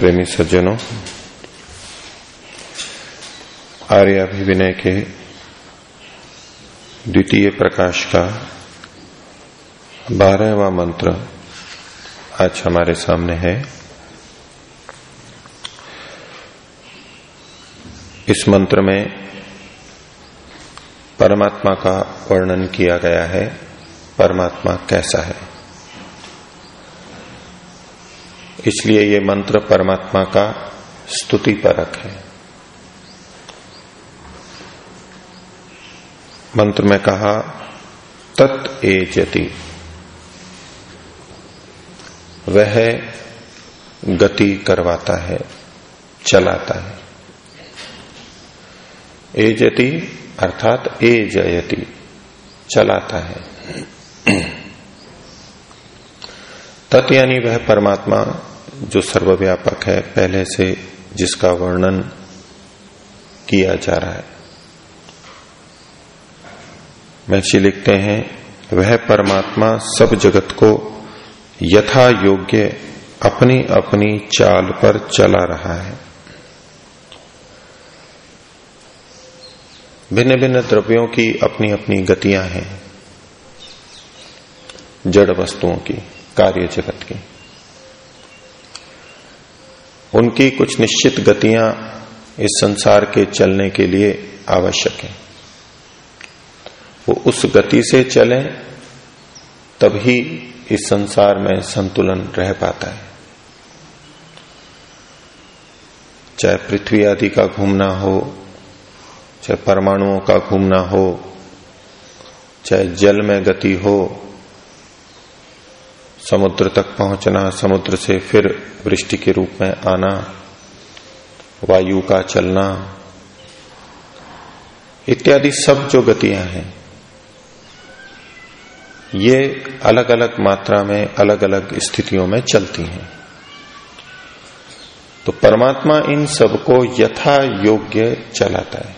प्रेमी सज्जनों आर्याभिविनय के द्वितीय प्रकाश का बारहवा मंत्र आज हमारे सामने है। इस मंत्र में परमात्मा का वर्णन किया गया है। परमात्मा कैसा है? इसलिए ये मंत्र परमात्मा का स्तुति परक है। मंत्र में कहा, तत् ए जति वह गति करवाता है, चलाता है। ए जति अर्थात ए जयति चलाता है। तत् यानी वह परमात्मा जो सर्वव्यापक है, पहले से जिसका वर्णन किया जा रहा है। महर्षि लिखते हैं, वह परमात्मा सब जगत को यथा योग्य अपनी अपनी चाल पर चला रहा है। भिन्न भिन्न द्रव्यों की अपनी अपनी गतियाँ हैं, जड़ वस्तुओं की, कार्य जगत की। उनकी कुछ निश्चित गतियाँ इस संसार के चलने के लिए आवश्यक है। वो उस गति से चले, तभी इस संसार में संतुलन रह पाता है। चाहे पृथ्वी आदि का घूमना हो, चाहे परमाणुओं का घूमना हो, चाहे जल में गति हो समुद्र तक पहुँचना, समुद्र से फिर वृष्टि के रूप में आना, वायु का चलना, इत्यादि सब जो गतियाँ हैं, ये अलग अलग मात्रा में अलग अलग स्थितियों में चलती हैं। तो परमात्मा इन सबको यथा योग्य चलाता है।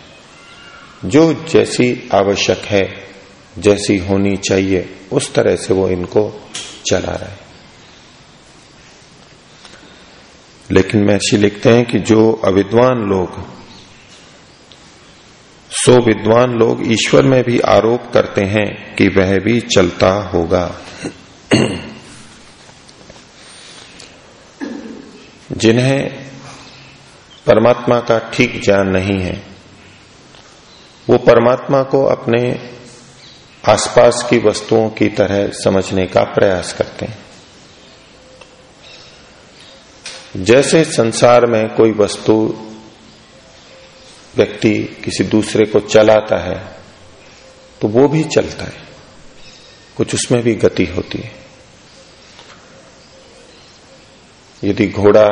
जो जैसी आवश्यक है, जैसी होनी चाहिए, उस तरह से वो इनको चला रहा है। लेकिन महर्षि लिखते हैं कि जो अविद्वान लोग, सो विद्वान लोग ईश्वर में भी आरोप करते हैं कि वह भी चलता होगा। जिन्हें परमात्मा का ठीक ज्ञान नहीं है, वो परमात्मा को अपने आसपास की वस्तुओं की तरह समझने का प्रयास करते हैं। जैसे संसार में कोई वस्तु व्यक्ति किसी दूसरे को चलाता है तो वो भी चलता है। कुछ उसमें भी गति होती है। यदि घोड़ा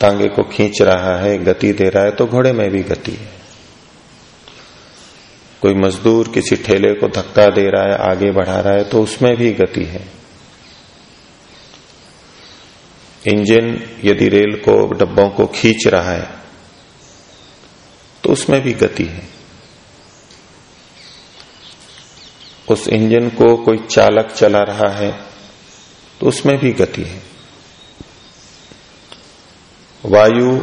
तांगे को खींच रहा है, गति दे रहा है तो घोड़े में भी गति है। कोई मजदूर किसी ठेले को धक्का दे रहा है, आगे बढ़ा रहा है तो उसमें भी गति है। इंजन यदि रेल को, डब्बों को खींच रहा है तो उसमें भी गति है। उस इंजन को कोई चालक चला रहा है तो उसमें भी गति है। वायु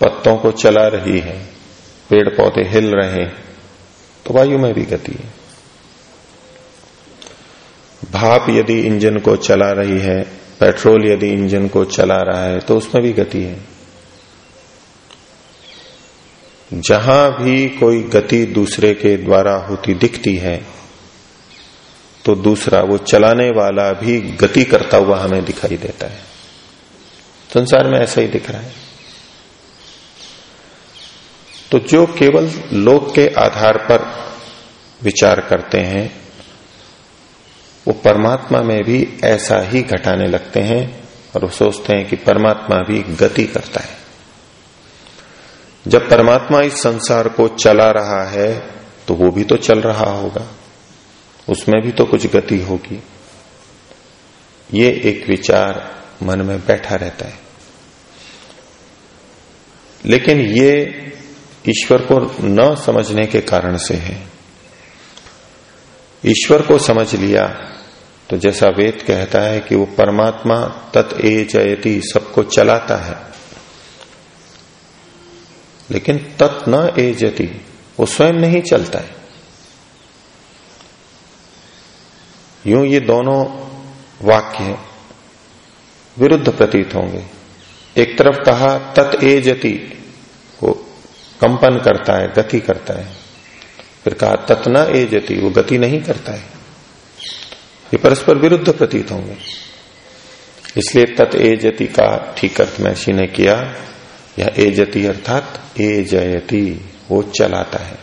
पत्तों को चला रही है। पेड़ पौधे हिल रहे हैं तो वायु में भी गति है। भाप यदि इंजन को चला रही है, पेट्रोल यदि इंजन को चला रहा है तो उसमें भी गति है। जहाँ भी कोई गति दूसरे के द्वारा होती दिखती है तो दूसरा, वो चलाने वाला भी गति करता हुआ हमें दिखाई देता है। संसार में ऐसा ही दिख रहा है। तो जो केवल लोक के आधार पर विचार करते हैं, वो परमात्मा में भी ऐसा ही घटाने लगते हैं और वो सोचते हैं कि परमात्मा भी गति करता है। जब परमात्मा इस संसार को चला रहा है तो वो भी तो चल रहा होगा। उसमें भी तो कुछ गति होगी। ये एक विचार मन में बैठा रहता है। लेकिन ये ईश्वर को न समझने के कारण से है। ईश्वर को समझ लिया तो जैसा वेद कहता है कि वो परमात्मा तत् ए जयती सबको चलाता है। लेकिन तत् न ए जती वो स्वयं नहीं चलता है। यूँ ये दोनों वाक्य विरुद्ध प्रतीत होंगे। एक तरफ़ कहा, तत् ए जति कंपन करता है, गति करता है। फिर कहा, तत् न ए जति वो गति नहीं करता है। ये परस्पर विरुद्ध प्रतीत होंगे। इसलिए तत् ए जति का ठीक अर्थ महर्षि ने किया, यह ए जति अर्थात ए जयति वो चलाता है।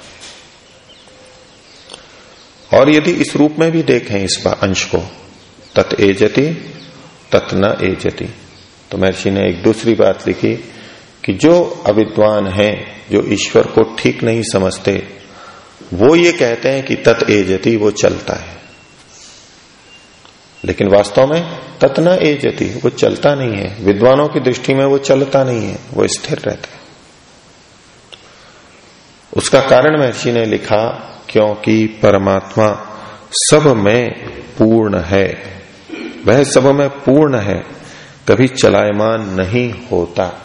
और यदि इस रूप में भी देखें, इस अंश को, तत् ए जति तत् न ए जति तो महर्षि ने एक दूसरी बात लिखी कि जो अविद्वान है, जो ईश्वर को ठीक नहीं समझते, वो ये कहते हैं कि तत् ए जति वो चलता है। लेकिन वास्तव में ततना एजती, वो चलता नहीं है। विद्वानों की दृष्टि में वो चलता नहीं है, वो स्थिर रहता है। उसका कारण महर्षि ने लिखा, क्योंकि परमात्मा सब में पूर्ण है। वह सब में पूर्ण है, कभी चलायमान नहीं होता।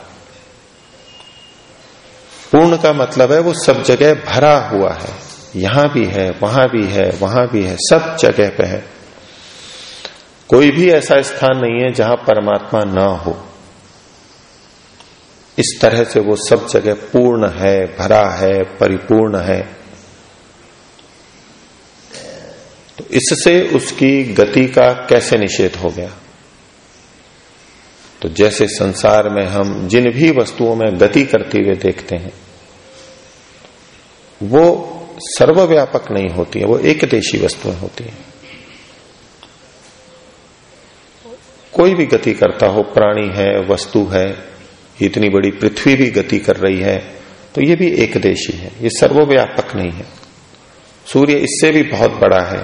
पूर्ण का मतलब है वो सब जगह भरा हुआ है। यहाँ भी है, वहाँ भी है, वहाँ भी है, सब जगह पे है। कोई भी ऐसा स्थान नहीं है जहाँ परमात्मा न हो। इस तरह से वो सब जगह पूर्ण है, भरा है, परिपूर्ण है। तो इससे उसकी गति का कैसे निषेध हो गया? तो जैसे संसार में हम जिन भी वस्तुओं में गति करते हुए देखते हैं, वो सर्वव्यापक नहीं होती है, वो एक देशी वस्तुएँ होती हैं। कोई भी गति करता हो, प्राणी है, वस्तु है, इतनी बड़ी पृथ्वी भी गति कर रही है तो ये भी एक देशी है, ये सर्वव्यापक नहीं है। सूर्य इससे भी बहुत बड़ा है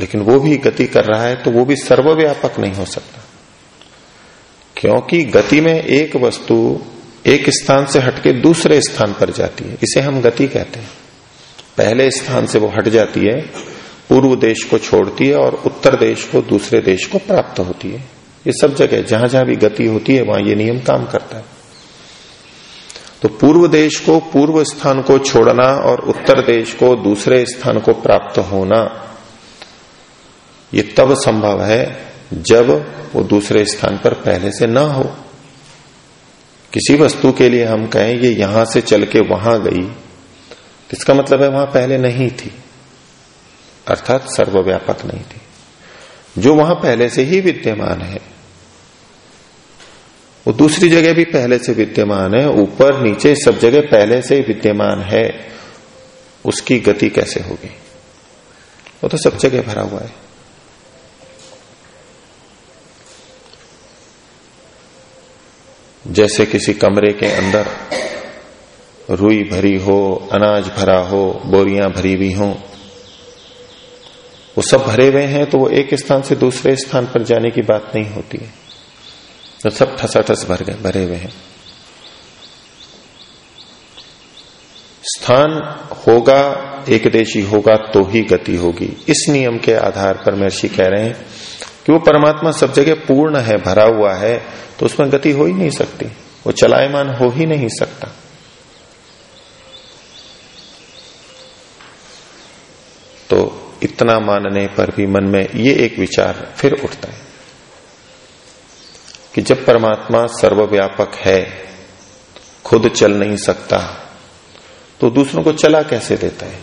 लेकिन वो भी गति कर रहा है तो वो भी सर्वव्यापक नहीं हो सकता। क्योंकि गति में एक वस्तु एक स्थान से हटके दूसरे स्थान पर जाती है। इसे हम गति कहते हैं। पहले स्थान से वो हट जाती है, पूर्व देश को छोड़ती है और उत्तर देश को दूसरे देश को प्राप्त होती है। ये सब जगह, जहाँ जहाँ भी गति होती है, वहाँ ये नियम काम करता है। तो पूर्व देश को पूर्व स्थान को छोड़ना और उत्तर देश को दूसरे स्थान को प्राप्त होना ये तब संभव है जब वो दूसरे स्थान पर पहले से ना हो। किसी वस्तु के लिए हम कहें, ये यहाँ से चल के वहाँ गई, इसका मतलब है वहाँ पहले नहीं थी। अर्थात सर्वव्यापक नहीं थी। जो वहाँ पहले से ही विद्यमान है, वो दूसरी जगह भी पहले से विद्यमान है, ऊपर नीचे सब जगह पहले से विद्यमान है, उसकी गति कैसे होगी? वो तो सब जगह भरा हुआ है। जैसे किसी कमरे के अंदर रुई भरी हो, अनाज भरा हो, बोरियाँ भरी हुई हो, वो सब भरे हुए हैं तो वो एक स्थान से दूसरे स्थान पर जाने की बात नहीं होती है। तो सब ठसाठस भर गए, भरे हुए हैं। स्थान होगा एक देशी होगा तो ही गति होगी। इस नियम के आधार पर महर्षि कह रहे हैं कि वो परमात्मा सब जगह पूर्ण है, भरा हुआ है तो उसमें गति हो ही नहीं सकती। वो चलायमान हो ही नहीं सकता। तो इतना मानने पर भी मन में ये एक विचार फिर उठता है कि जब परमात्मा सर्वव्यापक है, खुद चल नहीं सकता तो दूसरों को चला कैसे देता है?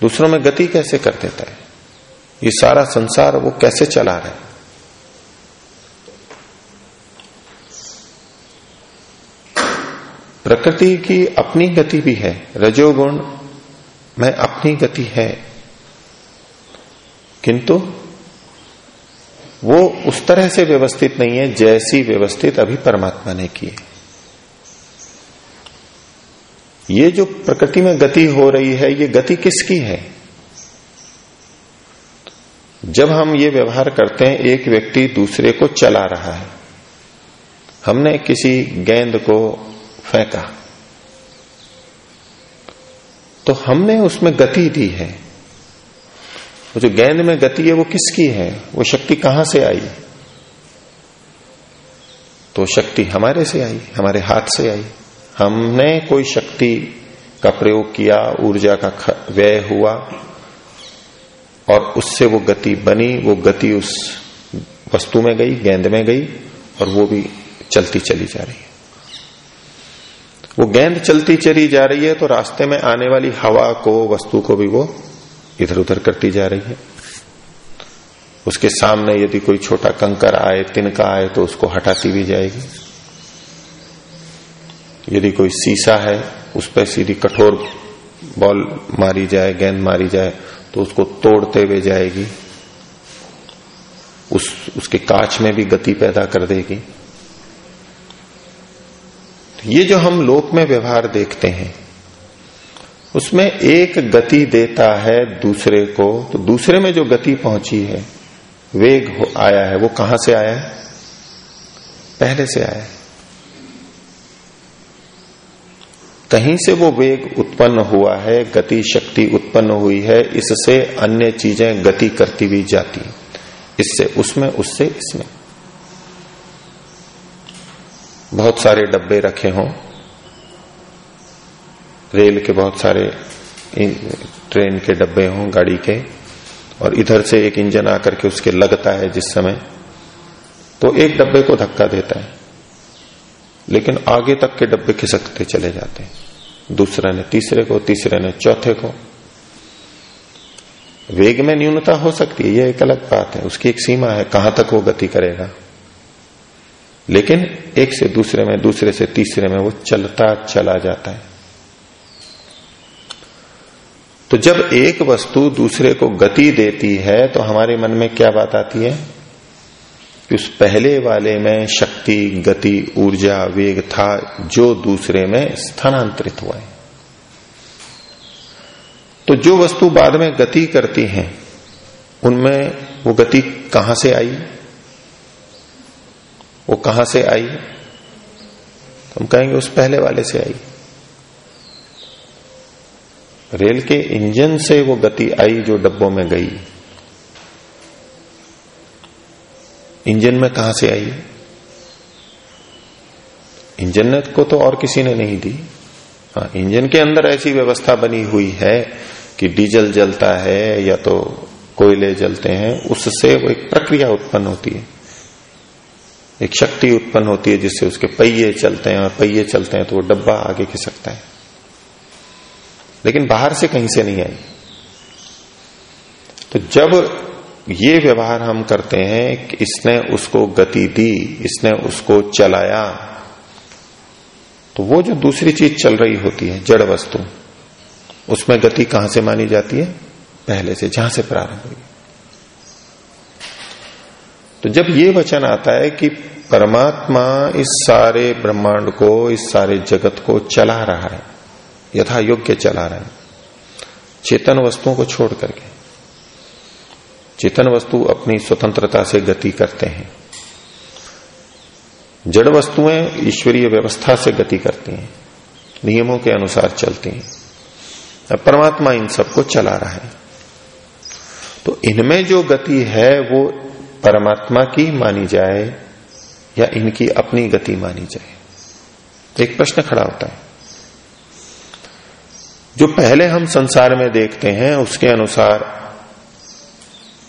दूसरों में गति कैसे कर देता है? ये सारा संसार वो कैसे चला रहा है? प्रकृति की अपनी गति भी है। रजोगुण में अपनी गति है। किंतु वो उस तरह से व्यवस्थित नहीं है जैसी व्यवस्थित अभी परमात्मा ने की है। ये जो प्रकृति में गति हो रही है, ये गति किसकी है? जब हम ये व्यवहार करते हैं, एक व्यक्ति दूसरे को चला रहा है। हमने किसी गेंद को फेंका। तो हमने उसमें गति दी है। वो जो गेंद में गति है, वो किसकी है? वो शक्ति कहाँ से आई? तो शक्ति हमारे से आई, हमारे हाथ से आई। हमने कोई शक्ति का प्रयोग किया, ऊर्जा का व्यय हुआ, और उससे वो गति बनी, वो गति उस वस्तु में गई, गेंद में गई, और वो भी चलती चली जा रही है। वो गेंद चलती चली जा रही है तो रास्ते में आने वाली हवा को, वस्तु को भी वो इधर उधर करती जा रही है। उसके सामने यदि कोई छोटा कंकर आए, तिनका आए तो उसको हटाती भी जाएगी। यदि कोई सीसा है, उस पर सीधी कठोर बॉल मारी जाए, गेंद मारी जाए तो उसको तोड़ते हुए जाएगी। उस, उसके कांच में भी गति पैदा कर देगी। ये जो हम लोक में व्यवहार देखते हैं, उसमें एक गति देता है दूसरे को तो दूसरे में जो गति पहुँची है, वेग आया है, वो कहाँ से आया है? पहले से आया है। कहीं से वो वेग उत्पन्न हुआ है, गति शक्ति उत्पन्न हुई है, इससे अन्य चीज़ें गति करती हुई जाती इससे, उसमें, उससे, इसमें। बहुत सारे डब्बे रखे हों। रेल के बहुत सारे ट्रेन के डब्बे हों, गाड़ी के। और इधर से एक इंजन आकर के उसके लगता है जिस समय। तो एक डब्बे को धक्का देता है। लेकिन आगे तक के डब्बे खिसकते चले जाते हैं। दूसरे ने तीसरे को, तीसरे ने चौथे को। वेग में न्यूनता हो सकती है यह एक अलग बात है। उसकी एक सीमा है, कहाँ तक वो गति करेगा। लेकिन एक से दूसरे में, दूसरे से तीसरे में वो चलता, चला जाता है। तो जब एक वस्तु दूसरे को गति देती है तो हमारे मन में क्या बात आती है? कि उस पहले वाले में शक्ति, गति, ऊर्जा, वेग था, जो दूसरे में स्थानांतरित हुआ है। तो जो वस्तु बाद में गति करती हैं, उनमें वो गति कहाँ से आई? वो कहाँ से आई? तो हम कहेंगे उस पहले वाले से आई। रेल के इंजन से वो गति आई जो डब्बों में गई। इंजन में कहा से आई? इंजन को तो और किसी ने नहीं दी। हाँ इंजन के अंदर ऐसी व्यवस्था बनी हुई है कि डीजल जलता है या तो कोयले जलते हैं, उससे वो एक प्रक्रिया उत्पन्न होती है। एक शक्ति उत्पन्न होती है जिससे उसके पहिए चलते हैं और पहिए चलते हैं तो वो डब्बा आगे खिसकता है। लेकिन बाहर से कहीं से नहीं आई। तो जब ये व्यवहार हम करते हैं कि इसने उसको गति दी, इसने उसको चलाया तो वो जो दूसरी चीज़ चल रही होती है, जड़ वस्तु, उसमें गति कहाँ से मानी जाती है? पहले से, जहाँ से प्रारंभ हुई। तो जब ये वचन आता है कि परमात्मा इस सारे ब्रह्मांड को, इस सारे जगत को चला रहा है, यथा योग्य चला रहा है, चेतन वस्तुओं को छोड़ करके, चेतन वस्तु अपनी स्वतंत्रता से गति करते हैं, जड़ वस्तुएँ ईश्वरीय व्यवस्था से गति करती हैं, नियमों के अनुसार चलती हैं परमात्मा इन सबको चला रहा है। तो इनमें जो गति है, वो परमात्मा की मानी जाए या इनकी अपनी गति मानी जाए। एक प्रश्न खड़ा होता है। जो पहले हम संसार में देखते हैं, उसके अनुसार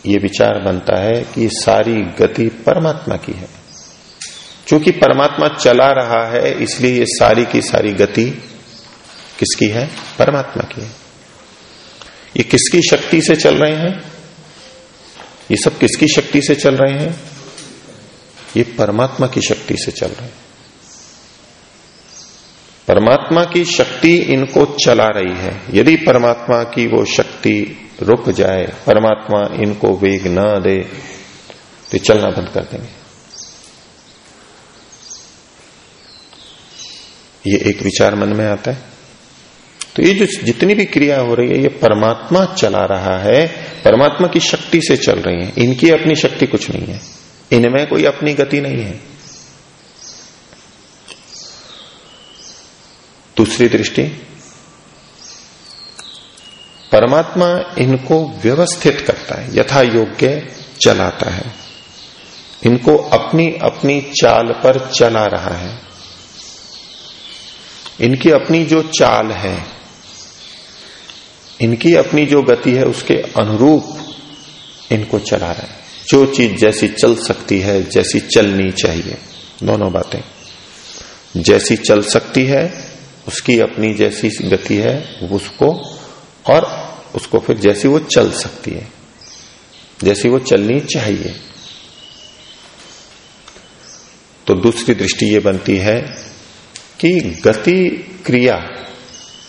ये विचार बनता है कि सारी गति परमात्मा की है। क्योंकि परमात्मा चला रहा है, इसलिए ये सारी की सारी गति किसकी है? परमात्मा की है। ये किसकी शक्ति से चल रहे हैं? ये सब किसकी शक्ति से चल रहे हैं? ये परमात्मा की शक्ति से चल रहे हैं। परमात्मा की शक्ति इनको चला रही है। यदि परमात्मा की वो शक्ति रुक जाए, परमात्मा इनको वेग न दे तो चलना बंद कर देंगे। ये एक विचार मन में आता है। तो ये जो जितनी भी क्रिया हो रही है, ये परमात्मा चला रहा है, परमात्मा की शक्ति से चल रही है। इनकी अपनी शक्ति कुछ नहीं है। इनमें कोई अपनी गति नहीं है। दूसरी दृष्टि, परमात्मा इनको व्यवस्थित करता है, यथा योग्य चलाता है। इनको अपनी अपनी चाल पर चला रहा है। इनकी अपनी जो चाल है इनकी अपनी जो गति है, उसके अनुरूप इनको चला रहे है। जो चीज़ जैसी चल सकती है, जैसी चलनी चाहिए। दोनों बातें। जैसी चल सकती है, उसकी अपनी जैसी गति है, उसको और उसको फिर जैसी वो चल सकती है। जैसी वो चलनी चाहिए। तो दूसरी दृष्टि ये बनती है कि गति क्रिया,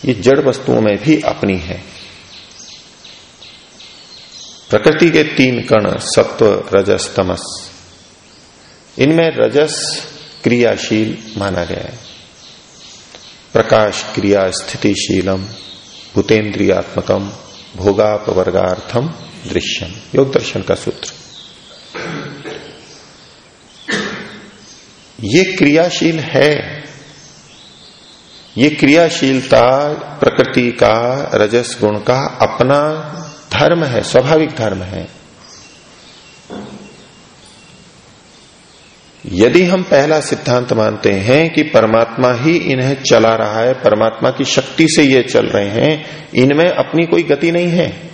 ये जड़ वस्तुओं में भी अपनी है। प्रकृति के तीन कण, सत्व, रजस, तमस। इनमें रजस क्रियाशील माना गया है। प्रकाश क्रिया स्थितिशीलम, भूतेन्द्रियात्मकम, भोगापवर्गार्थम, दृश्यम। योग दर्शन का सूत्र। ये क्रियाशील है। ये क्रियाशीलता प्रकृति का, रजस गुण का अपना धर्म है, स्वाभाविक धर्म है। यदि हम पहला सिद्धांत मानते हैं कि परमात्मा ही इन्हें चला रहा है, परमात्मा की शक्ति से ये चल रहे हैं, इनमें अपनी कोई गति नहीं है।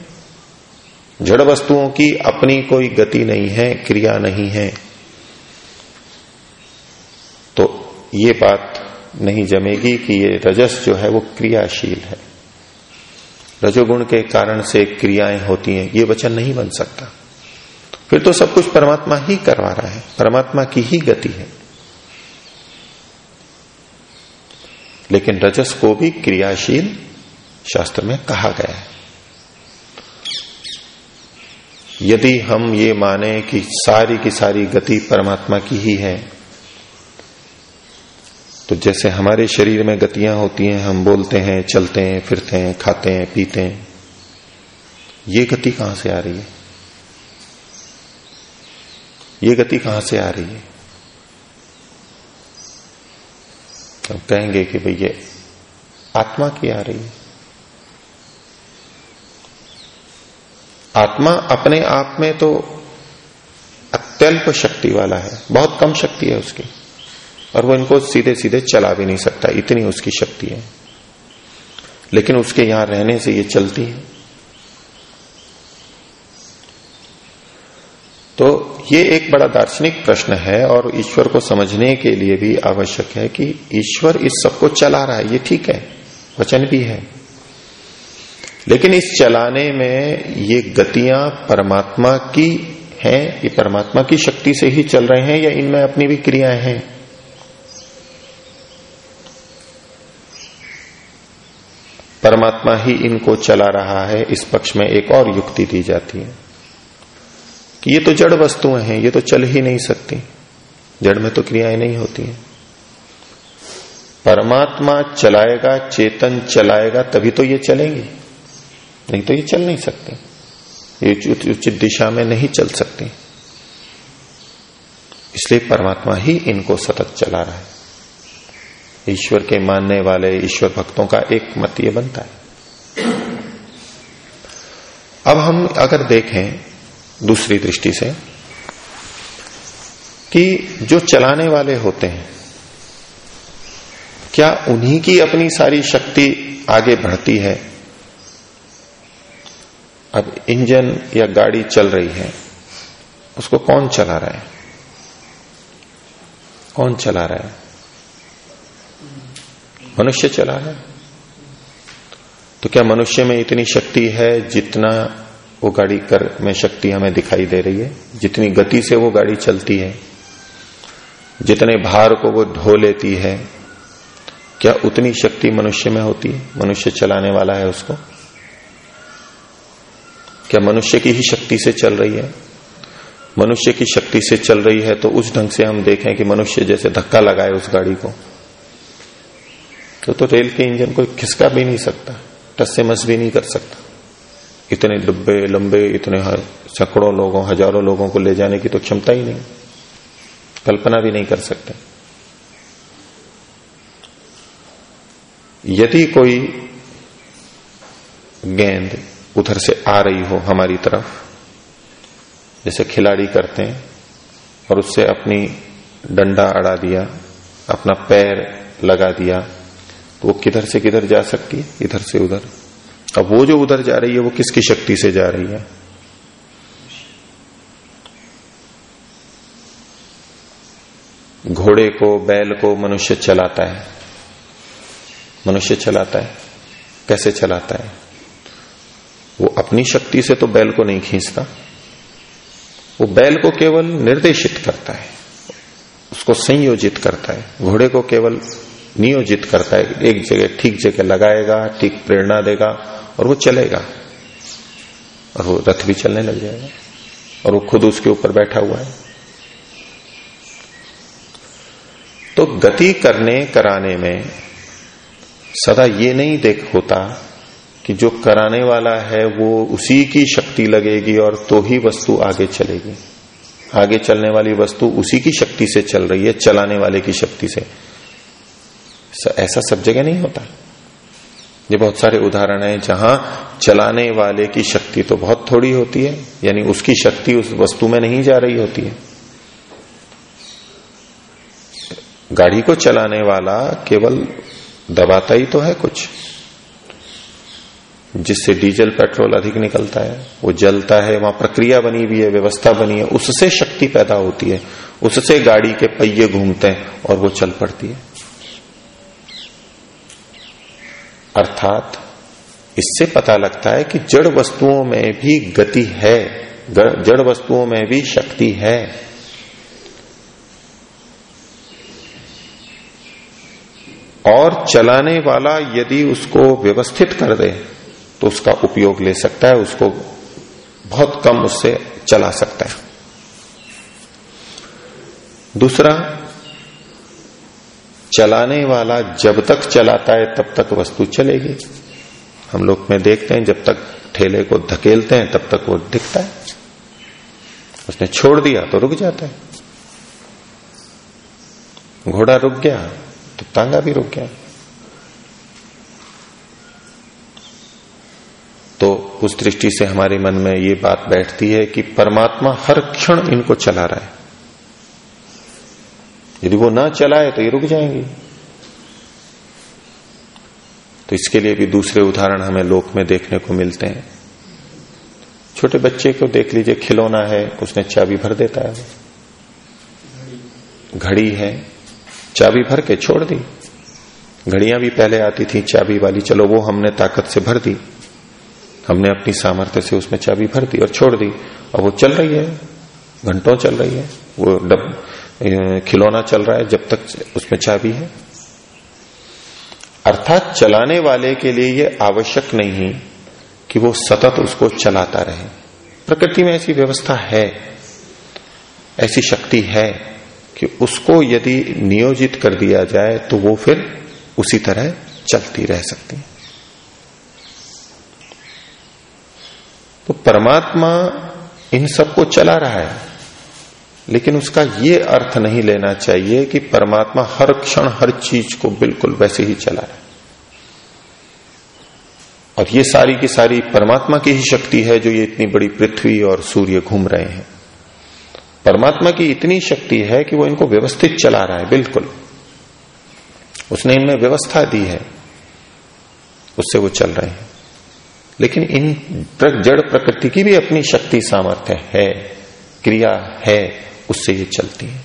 जड़ वस्तुओं की अपनी कोई गति नहीं है, क्रिया नहीं है। तो ये बात नहीं जमेगी कि ये रजस जो है वो क्रियाशील है। रजोगुण के कारण से क्रियाएँ होती हैं, ये वचन नहीं बन सकता। फिर तो सब कुछ परमात्मा ही करवा रहा है, परमात्मा की ही गति है। लेकिन रजस को भी क्रियाशील शास्त्र में कहा गया है। यदि हम ये माने कि सारी की सारी गति परमात्मा की ही है तो जैसे हमारे शरीर में गतियाँ होती हैं, हम बोलते हैं, चलते हैं, फिरते हैं, खाते हैं, पीते हैं। ये गति कहाँ से आ रही है? ये गति कहाँ से आ रही है? हम कहेंगे कि भाई ये आत्मा की आ रही है। आत्मा अपने आप में तो अत्यल्प शक्ति वाला है, बहुत कम शक्ति है उसकी। और वो इनको सीधे सीधे चला भी नहीं सकता, इतनी उसकी शक्ति है। लेकिन उसके यहाँ रहने से ये चलती है। तो ये एक बड़ा दार्शनिक प्रश्न है और ईश्वर को समझने के लिए भी आवश्यक है कि ईश्वर इस सबको चला रहा है, ये ठीक है, वचन भी है। लेकिन इस चलाने में ये गतियाँ परमात्मा की हैं, ये परमात्मा की शक्ति से ही चल रहे हैं या इनमें अपनी भी क्रियाएँ हैं? परमात्मा ही इनको चला रहा है, इस पक्ष में एक और युक्ति दी जाती है कि ये तो जड़ वस्तुएँ हैं, ये तो चल ही नहीं सकती। जड़ में तो क्रियाएँ नहीं होती हैं। परमात्मा चलाएगा, चेतन चलाएगा, तभी तो ये चलेंगी। नहीं तो ये चल नहीं सकते। ये उचित दिशा में नहीं चल सकती। इसलिए परमात्मा ही इनको सतत चला रहा है। ईश्वर के मानने वाले ईश्वर भक्तों का एक मत ये बनता है। अब हम अगर देखें दूसरी दृष्टि से कि जो चलाने वाले होते हैं, क्या उन्हीं की अपनी सारी शक्ति आगे बढ़ती है? अब इंजन या गाड़ी चल रही है, उसको कौन चला रहा है? कौन चला रहा है? मनुष्य चला है। तो क्या मनुष्य में इतनी शक्ति है जितना वो गाड़ी कर में शक्ति हमें दिखाई दे रही है? जितनी गति से वो गाड़ी चलती है। जितने भार को वो ढो लेती है। क्या उतनी शक्ति मनुष्य में होती है? मनुष्य चलाने वाला है उसको। क्या मनुष्य की ही शक्ति से चल रही है? मनुष्य की शक्ति से चल रही है तो उस ढंग से हम देखें कि मनुष्य जैसे धक्का लगाए उस गाड़ी को। तो, तो रेल के इंजन को खिसका भी नहीं सकता टस से मस भी नहीं कर सकता। इतने डब्बे लंबे इतने सैकड़ों लोगों हज़ारों लोगों को ले जाने की तो क्षमता ही नहीं। कल्पना भी नहीं कर सकते। यदि कोई गेंद उधर से आ रही हो हमारी तरफ़ जैसे खिलाड़ी करते हैं और उससे अपनी डंडा अड़ा दिया अपना पैर लगा दिया तो वो किधर से किधर जा सकती है? इधर से उधर। अब वो जो उधर जा रही है, वो किसकी शक्ति से जा रही है? घोड़े को, बैल को मनुष्य चलाता है। मनुष्य चलाता है। कैसे चलाता है? वो अपनी शक्ति से तो बैल को नहीं खींचता। वो बैल को केवल निर्देशित करता है। उसको संयोजित करता है। घोड़े को केवल नियोजित करता है। एक जगह ठीक जगह लगाएगा, ठीक प्रेरणा देगा और वो चलेगा। और वो रथ भी चलने लग जाएगा। और वो खुद उसके ऊपर बैठा हुआ है। तो गति करने, कराने में सदा ये नहीं देख होता कि जो कराने वाला है वो उसी की शक्ति लगेगी और तो ही वस्तु आगे चलेगी। आगे चलने वाली वस्तु उसी की शक्ति से चल रही है, चलाने वाले की शक्ति से। ऐसा सब जगह नहीं होता। ये बहुत सारे उदाहरण हैं जहाँ चलाने वाले की शक्ति तो बहुत थोड़ी होती है, यानी उसकी शक्ति उस वस्तु में नहीं जा रही होती है। गाड़ी को चलाने वाला केवल दबाता ही तो है कुछ, जिससे डीजल, पेट्रोल अधिक निकलता है। वो जलता है, वहाँ प्रक्रिया बनी हुई है, व्यवस्था बनी है, उससे शक्ति पैदा होती है, उससे गाड़ी के पहिए घूमते हैं और वो चल पड़ती है। अर्थात इससे पता लगता है कि जड़ वस्तुओं में भी गति है जड़ वस्तुओं में भी शक्ति है। और चलाने वाला यदि उसको व्यवस्थित कर दे तो उसका उपयोग ले सकता है, उसको बहुत कम उससे चला सकता है। दूसरा चलाने वाला जब तक चलाता है, तब तक वस्तु चलेगी। हम लोग में देखते हैं, जब तक ठेले को धकेलते हैं, तब तक वो दिखता है। उसने छोड़ दिया तो रुक जाता है। घोड़ा रुक गया तो तांगा भी रुक गया। तो उस दृष्टि से हमारे मन में ये बात बैठती है कि परमात्मा हर क्षण इनको चला रहा है। यदि वो ना चलाए तो ये रुक जाएँगी। तो इसके लिए भी दूसरे उदाहरण हमें लोक में देखने को मिलते हैं। छोटे बच्चे को देख लीजिए, खिलौना है, उसने चाबी भर देता है। घड़ी है, चाबी भर के छोड़ दी। घड़ियाँ भी पहले आती थी, चाबी वाली, चलो वो हमने ताकत से भर दी। हमने अपनी सामर्थ्य से उसमें चाबी भर दी और छोड़ दी। और वो चल रही है, घंटों चल रही है। वो डब खिलौना चल रहा है, जब तक उसमें चाबी है। अर्थात चलाने वाले के लिए यह आवश्यक नहीं कि वो सतत उसको चलाता रहे। प्रकृति में ऐसी व्यवस्था है, ऐसी शक्ति है कि उसको यदि नियोजित कर दिया जाए तो वो फिर उसी तरह चलती रह सकती है। तो परमात्मा इन सबको चला रहा है। लेकिन उसका ये अर्थ नहीं लेना चाहिए कि परमात्मा हर क्षण हर चीज़ को बिल्कुल वैसे ही चला रहा। है और ये सारी की सारी परमात्मा की ही शक्ति है जो ये इतनी बड़ी पृथ्वी और सूर्य घूम रहे हैं। परमात्मा की इतनी शक्ति है कि वो इनको व्यवस्थित चला रहा है, बिल्कुल। उसने इनमें व्यवस्था दी है, उससे वो चल रहे हैं। लेकिन इन जड़ प्रकृति की भी अपनी शक्ति सामर्थ्य है, क्रिया है। उससे ये चलती है।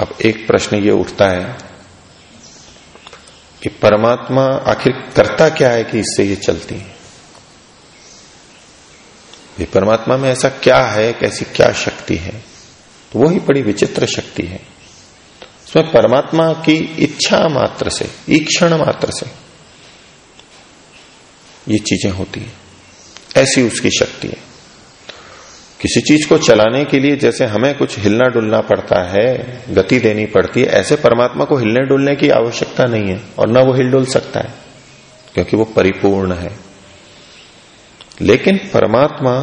अब एक प्रश्न ये उठता है कि परमात्मा आखिर करता क्या है कि इससे ये चलती है? ये परमात्मा में ऐसा क्या है, कैसी क्या शक्ति है? तो वो ही बड़ी विचित्र शक्ति है। उसमें परमात्मा की इच्छा मात्र से ईक्षण मात्र से ये चीज़ें होती है। ऐसी उसकी शक्ति है। किसी चीज़ को चलाने के लिए जैसे हमें कुछ हिलना डुलना पड़ता है, गति देनी पड़ती है, ऐसे परमात्मा को हिलने डुलने की आवश्यकता नहीं है और न वो हिल डुल सकता है, क्योंकि वो परिपूर्ण है। लेकिन परमात्मा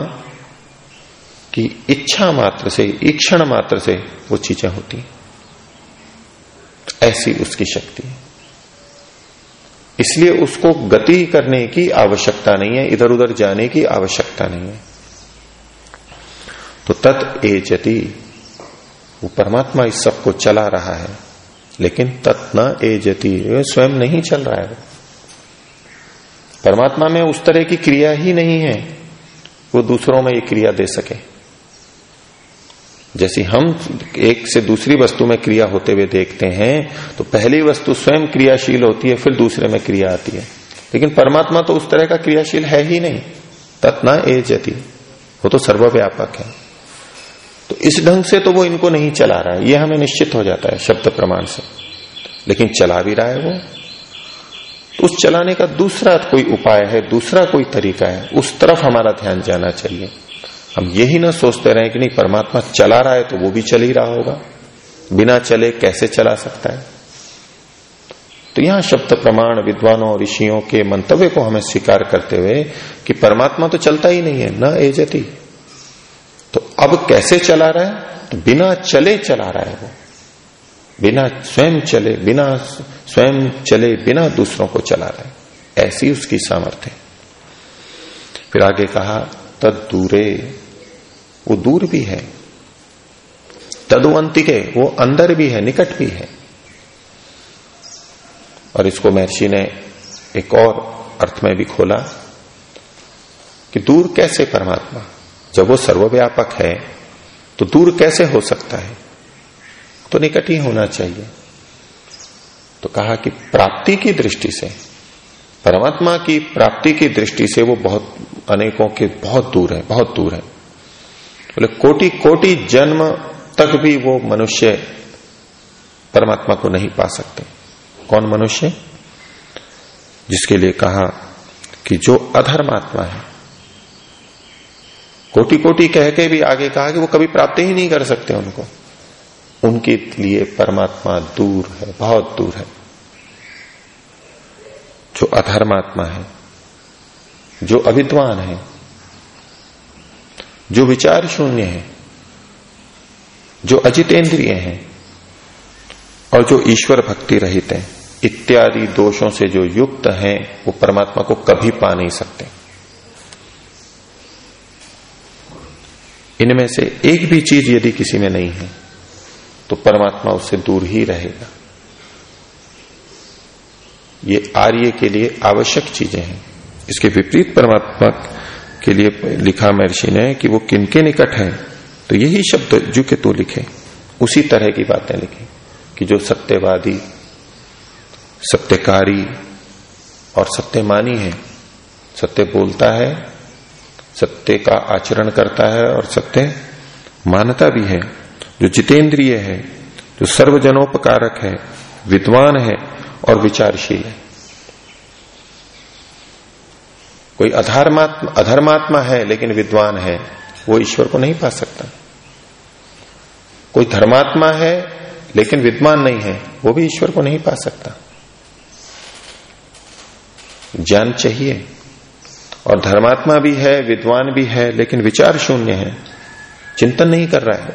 की इच्छा मात्र से ईक्षण मात्र से वो चीज़ें होती ऐसी उसकी शक्ति है। इसलिए उसको गति करने की आवश्यकता नहीं है इधर उधर जाने की आवश्यकता नहीं है। तो तत् एजति। वो परमात्मा इस सबको चला रहा है, लेकिन तत् न एजति। स्वयं नहीं चल रहा है। परमात्मा में उस तरह की क्रिया ही नहीं है, वो दूसरों में ये क्रिया दे सके। जैसी हम एक से दूसरी वस्तु में क्रिया होते हुए देखते हैं तो पहली वस्तु स्वयं क्रियाशील होती है, फिर दूसरे में क्रिया आती है। लेकिन परमात्मा तो उस तरह का क्रियाशील है ही नहीं। तत्ना ए जति वो तो सर्वव्यापक है। तो इस ढंग से तो वो इनको नहीं चला रहा है। ये हमें निश्चित हो जाता है, शब्द प्रमाण से। लेकिन चला भी रहा है वो। तो उस चलाने का दूसरा कोई उपाय है, दूसरा कोई तरीका है, उस तरफ़ हमारा ध्यान जाना चाहिए। हम यही ना सोचते रहे कि नहीं, परमात्मा चला रहा है तो वो भी चल ही रहा होगा। बिना चले कैसे चला सकता है? तो यहाँ शब्द प्रमाण, विद्वानों ऋषियों के मंतव्य को हमें स्वीकार करते हुए कि परमात्मा तो चलता ही नहीं है, न एजती। अब कैसे चला रहा है? तो बिना चले चला रहा है वो। बिना स्वयं चले, बिना स्वयं चले, बिना दूसरों को चला रहा है। ऐसी उसकी सामर्थ्य फिर आगे कहा, तद दूरे। वो दूर भी है। तदुअंतिके वो अंदर भी है, निकट भी है। और इसको महर्षि ने एक और अर्थ में भी खोला कि दूर कैसे परमात्मा? जब वो सर्वव्यापक है तो दूर कैसे हो सकता है? तो निकट ही होना चाहिए। तो कहा कि प्राप्ति की दृष्टि से, परमात्मा की प्राप्ति की दृष्टि से वो बहुत, अनेकों के बहुत दूर है, बहुत दूर है। बोले तो कोटि कोटि जन्म तक भी वो मनुष्य परमात्मा को नहीं पा सकते। कौन मनुष्य? जिसके लिए कहा कि जो अधर्मात्मा है कोटि कोटि कह के भी आगे कहा कि वो कभी प्राप्त ही नहीं कर सकते उनको। उनके लिए परमात्मा दूर है, बहुत दूर है। जो अधर्मात्मा है, जो अविद्वान है, जो विचार शून्य है, जो अजितेंद्रिय है, और जो ईश्वर भक्ति रहित है, इत्यादि दोषों से जो युक्त हैं, वो परमात्मा को कभी पा नहीं सकते। इनमें से एक भी चीज़ यदि किसी में नहीं है तो परमात्मा उससे दूर ही रहेगा। ये आर्य के लिए आवश्यक चीज़ें हैं। इसके विपरीत परमात्मा के लिए लिखा महर्षि ने कि वो किनके निकट है तो यही शब्द जू के तो लिखे। उसी तरह की बातें लिखी कि जो सत्यवादी, सत्यकारी और सत्यमानी है, सत्य बोलता है सत्य का आचरण करता है और सत्य मानता भी है। जो जितेंद्रिय है, जो सर्वजनोपकारक है, विद्वान है और विचारशील है। कोई अधर्मात्मा अधर्मात्मा है लेकिन विद्वान है, वो ईश्वर को नहीं पा सकता। कोई धर्मात्मा है लेकिन विद्वान नहीं है, वो भी ईश्वर को नहीं पा सकता। ज्ञान चाहिए। और धर्मात्मा भी है, विद्वान भी है, लेकिन विचार शून्य है। चिंतन नहीं कर रहा है।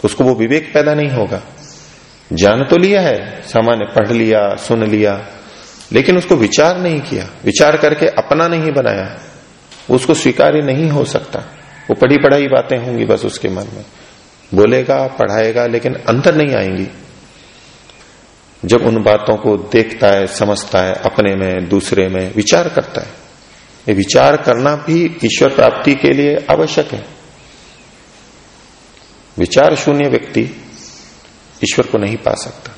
तो उसको वो विवेक पैदा नहीं होगा। जान तो लिया है, सामान्य पढ़ लिया, सुन लिया, लेकिन उसको विचार नहीं किया। विचार करके अपना नहीं बनाया। उसको स्वीकार्य नहीं हो सकता। वो पढ़ी पढ़ाई बातें होंगी बस उसके मन में। बोलेगा, पढ़ाएगा, लेकिन अंतर नहीं आएँगी। जब उन बातों को देखता है, समझता है, अपने में, दूसरे में, विचार करता है। विचार करना भी ईश्वर प्राप्ति के लिए आवश्यक है। विचार शून्य व्यक्ति ईश्वर को नहीं पा सकता।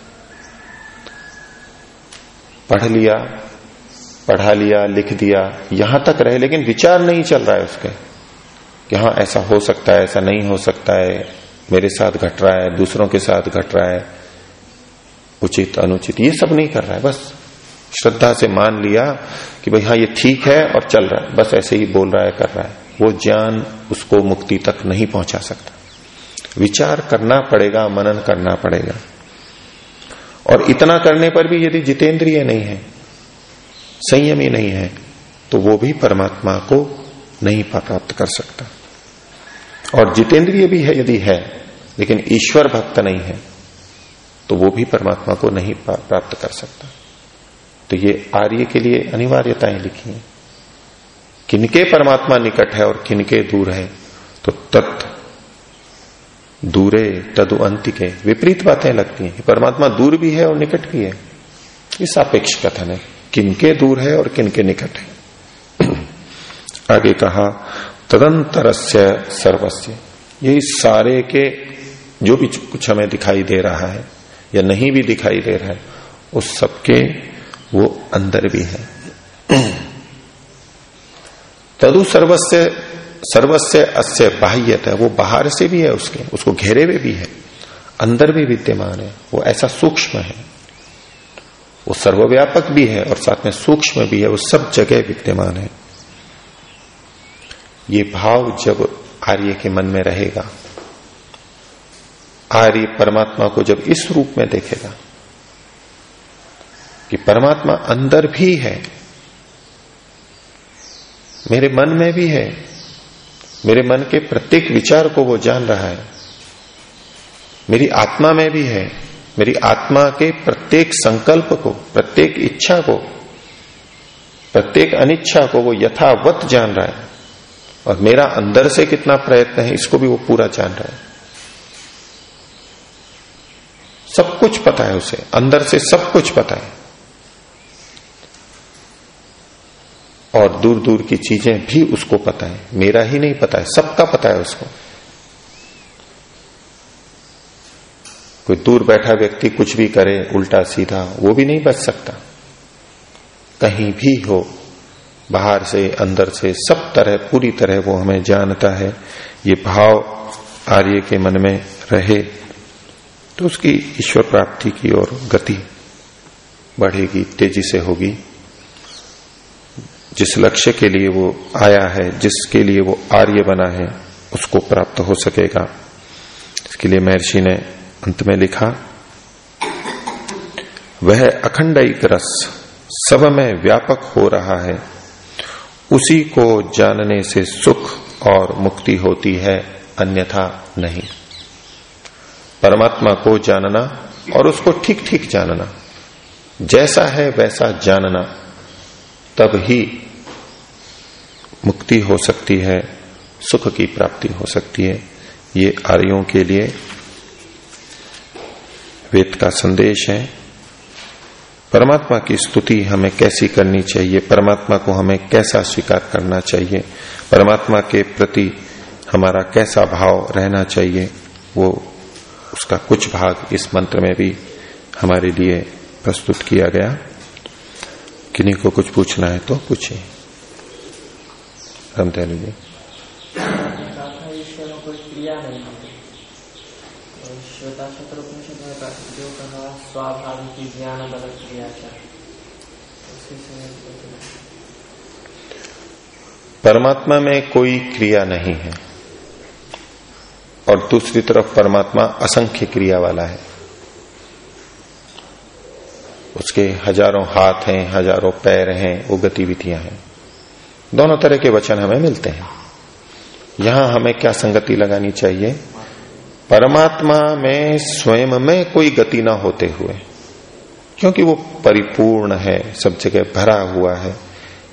पढ़ लिया, पढ़ा लिया, लिख दिया, यहाँ तक रहे, लेकिन विचार नहीं चल रहा है उसके कि हाँ ऐसा हो सकता है, ऐसा नहीं हो सकता है, मेरे साथ घट रहा है, दूसरों के साथ घट रहा है, उचित, अनुचित, ये सब नहीं कर रहा है, बस। श्रद्धा से मान लिया कि भाई हाँ ये ठीक है और चल रहा है। बस ऐसे ही बोल रहा है, कर रहा है। वो ज्ञान उसको मुक्ति तक नहीं पहुँचा सकता। विचार करना पड़ेगा, मनन करना पड़ेगा। और इतना करने पर भी यदि जितेंद्रिय नहीं है, संयमी नहीं है तो वो भी परमात्मा को नहीं प्राप्त कर सकता। और जितेंद्रिय भी है, यदि है, लेकिन ईश्वर भक्त नहीं है तो वो भी परमात्मा को नहीं प्राप्त कर सकता। तो ये आर्य के लिए अनिवार्यताएँ लिखी हैं। किनके परमात्मा निकट है और किनके दूर है तो तत् दूरे तदु अंतिके। विपरीत बातें लगती हैं परमात्मा दूर भी है और निकट भी है। ये सापेक्ष कथन है, किनके दूर है और किनके निकट है। आगे कहा तदंतर सर्वस्व यही सारे के जो भी कुछ हमें दिखाई दे रहा है या नहीं भी दिखाई दे रहा है, उस सबके वो अंदर भी है। तदु सर्वस्व सर्वस्व अस्य बाह्यत है, वो बाहर से भी है उसके, उसको घेरे हुए भी है, अंदर भी विद्यमान है, वो ऐसा सूक्ष्म है। वो सर्वव्यापक भी है और साथ में सूक्ष्म भी है, वो सब जगह विद्यमान है। ये भाव जब आर्य के मन में रहेगा, आर्य परमात्मा को जब इस रूप में देखेगा कि परमात्मा अंदर भी है, मेरे मन में भी है, मेरे मन के प्रत्येक विचार को वो जान रहा है, मेरी आत्मा में भी है, मेरी आत्मा के प्रत्येक संकल्प को, प्रत्येक इच्छा को, प्रत्येक अनिच्छा को वो यथावत जान रहा है, और मेरा अंदर से कितना प्रयत्न है, इसको भी वो पूरा जान रहा है। सब कुछ पता है उसे, अंदर से सब कुछ पता है। और दूर दूर की चीज़ें भी उसको पता है। मेरा ही नहीं पता है, सबका पता है उसको। कोई दूर बैठा व्यक्ति कुछ भी करे, उल्टा सीधा, वो भी नहीं बच सकता। कहीं भी हो, बाहर से, अंदर से, सब तरह, पूरी तरह वो हमें जानता है, ये भाव आर्य के मन में रहे तो उसकी ईश्वर प्राप्ति की ओर गति बढ़ेगी, तेज़ी से होगी। जिस लक्ष्य के लिए वो आया है, जिसके लिए वो आर्य बना है, उसको प्राप्त हो सकेगा। इसके लिए महर्षि ने अंत में लिखा, वह अखंड रस सब में व्यापक हो रहा है। उसी को जानने से सुख और मुक्ति होती है, अन्यथा नहीं। परमात्मा को जानना और उसको ठीक ठीक जानना, जैसा है वैसा जानना, तब ही मुक्ति हो सकती है, सुख की प्राप्ति हो सकती है। ये आर्यों के लिए वेद का संदेश है। परमात्मा की स्तुति हमें कैसी करनी चाहिए? परमात्मा को हमें कैसा स्वीकार करना चाहिए? परमात्मा के प्रति हमारा कैसा भाव रहना चाहिए? वो, उसका कुछ भाग इस मंत्र में भी हमारे लिए प्रस्तुत किया गया। किन्हीं को कुछ पूछना है तो पूछिए। हम दयालु जी परमात्मा में कोई क्रिया नहीं है और दूसरी तरफ़ परमात्मा असंख्य क्रिया वाला है। उसके हज़ारों हाथ हैं, हज़ारों पैर हैं, वो गतिविधियाँ हैं। दोनों तरह के वचन हमें मिलते हैं। यहाँ हमें क्या संगति लगानी चाहिए? परमात्मा में स्वयं में कोई गति ना होते हुए क्योंकि वो परिपूर्ण है सब जगह भरा हुआ है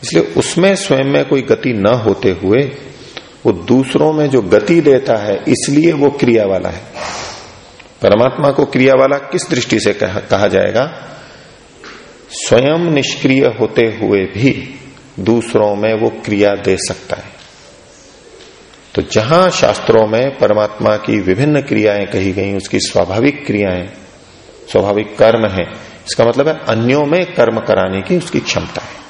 इसलिए उसमें स्वयं में कोई गति न होते हुए वो दूसरों में जो गति देता है इसलिए वो क्रिया वाला है। परमात्मा को क्रिया वाला किस दृष्टि से कहा, कहा जाएगा? स्वयं निष्क्रिय होते हुए भी दूसरों में वो क्रिया दे सकता है। तो जहाँ शास्त्रों में परमात्मा की विभिन्न क्रियाएँ कही गई, उसकी स्वाभाविक क्रियाएँ, स्वाभाविक कर्म है, इसका मतलब है अन्यों में कर्म कराने की उसकी क्षमता है।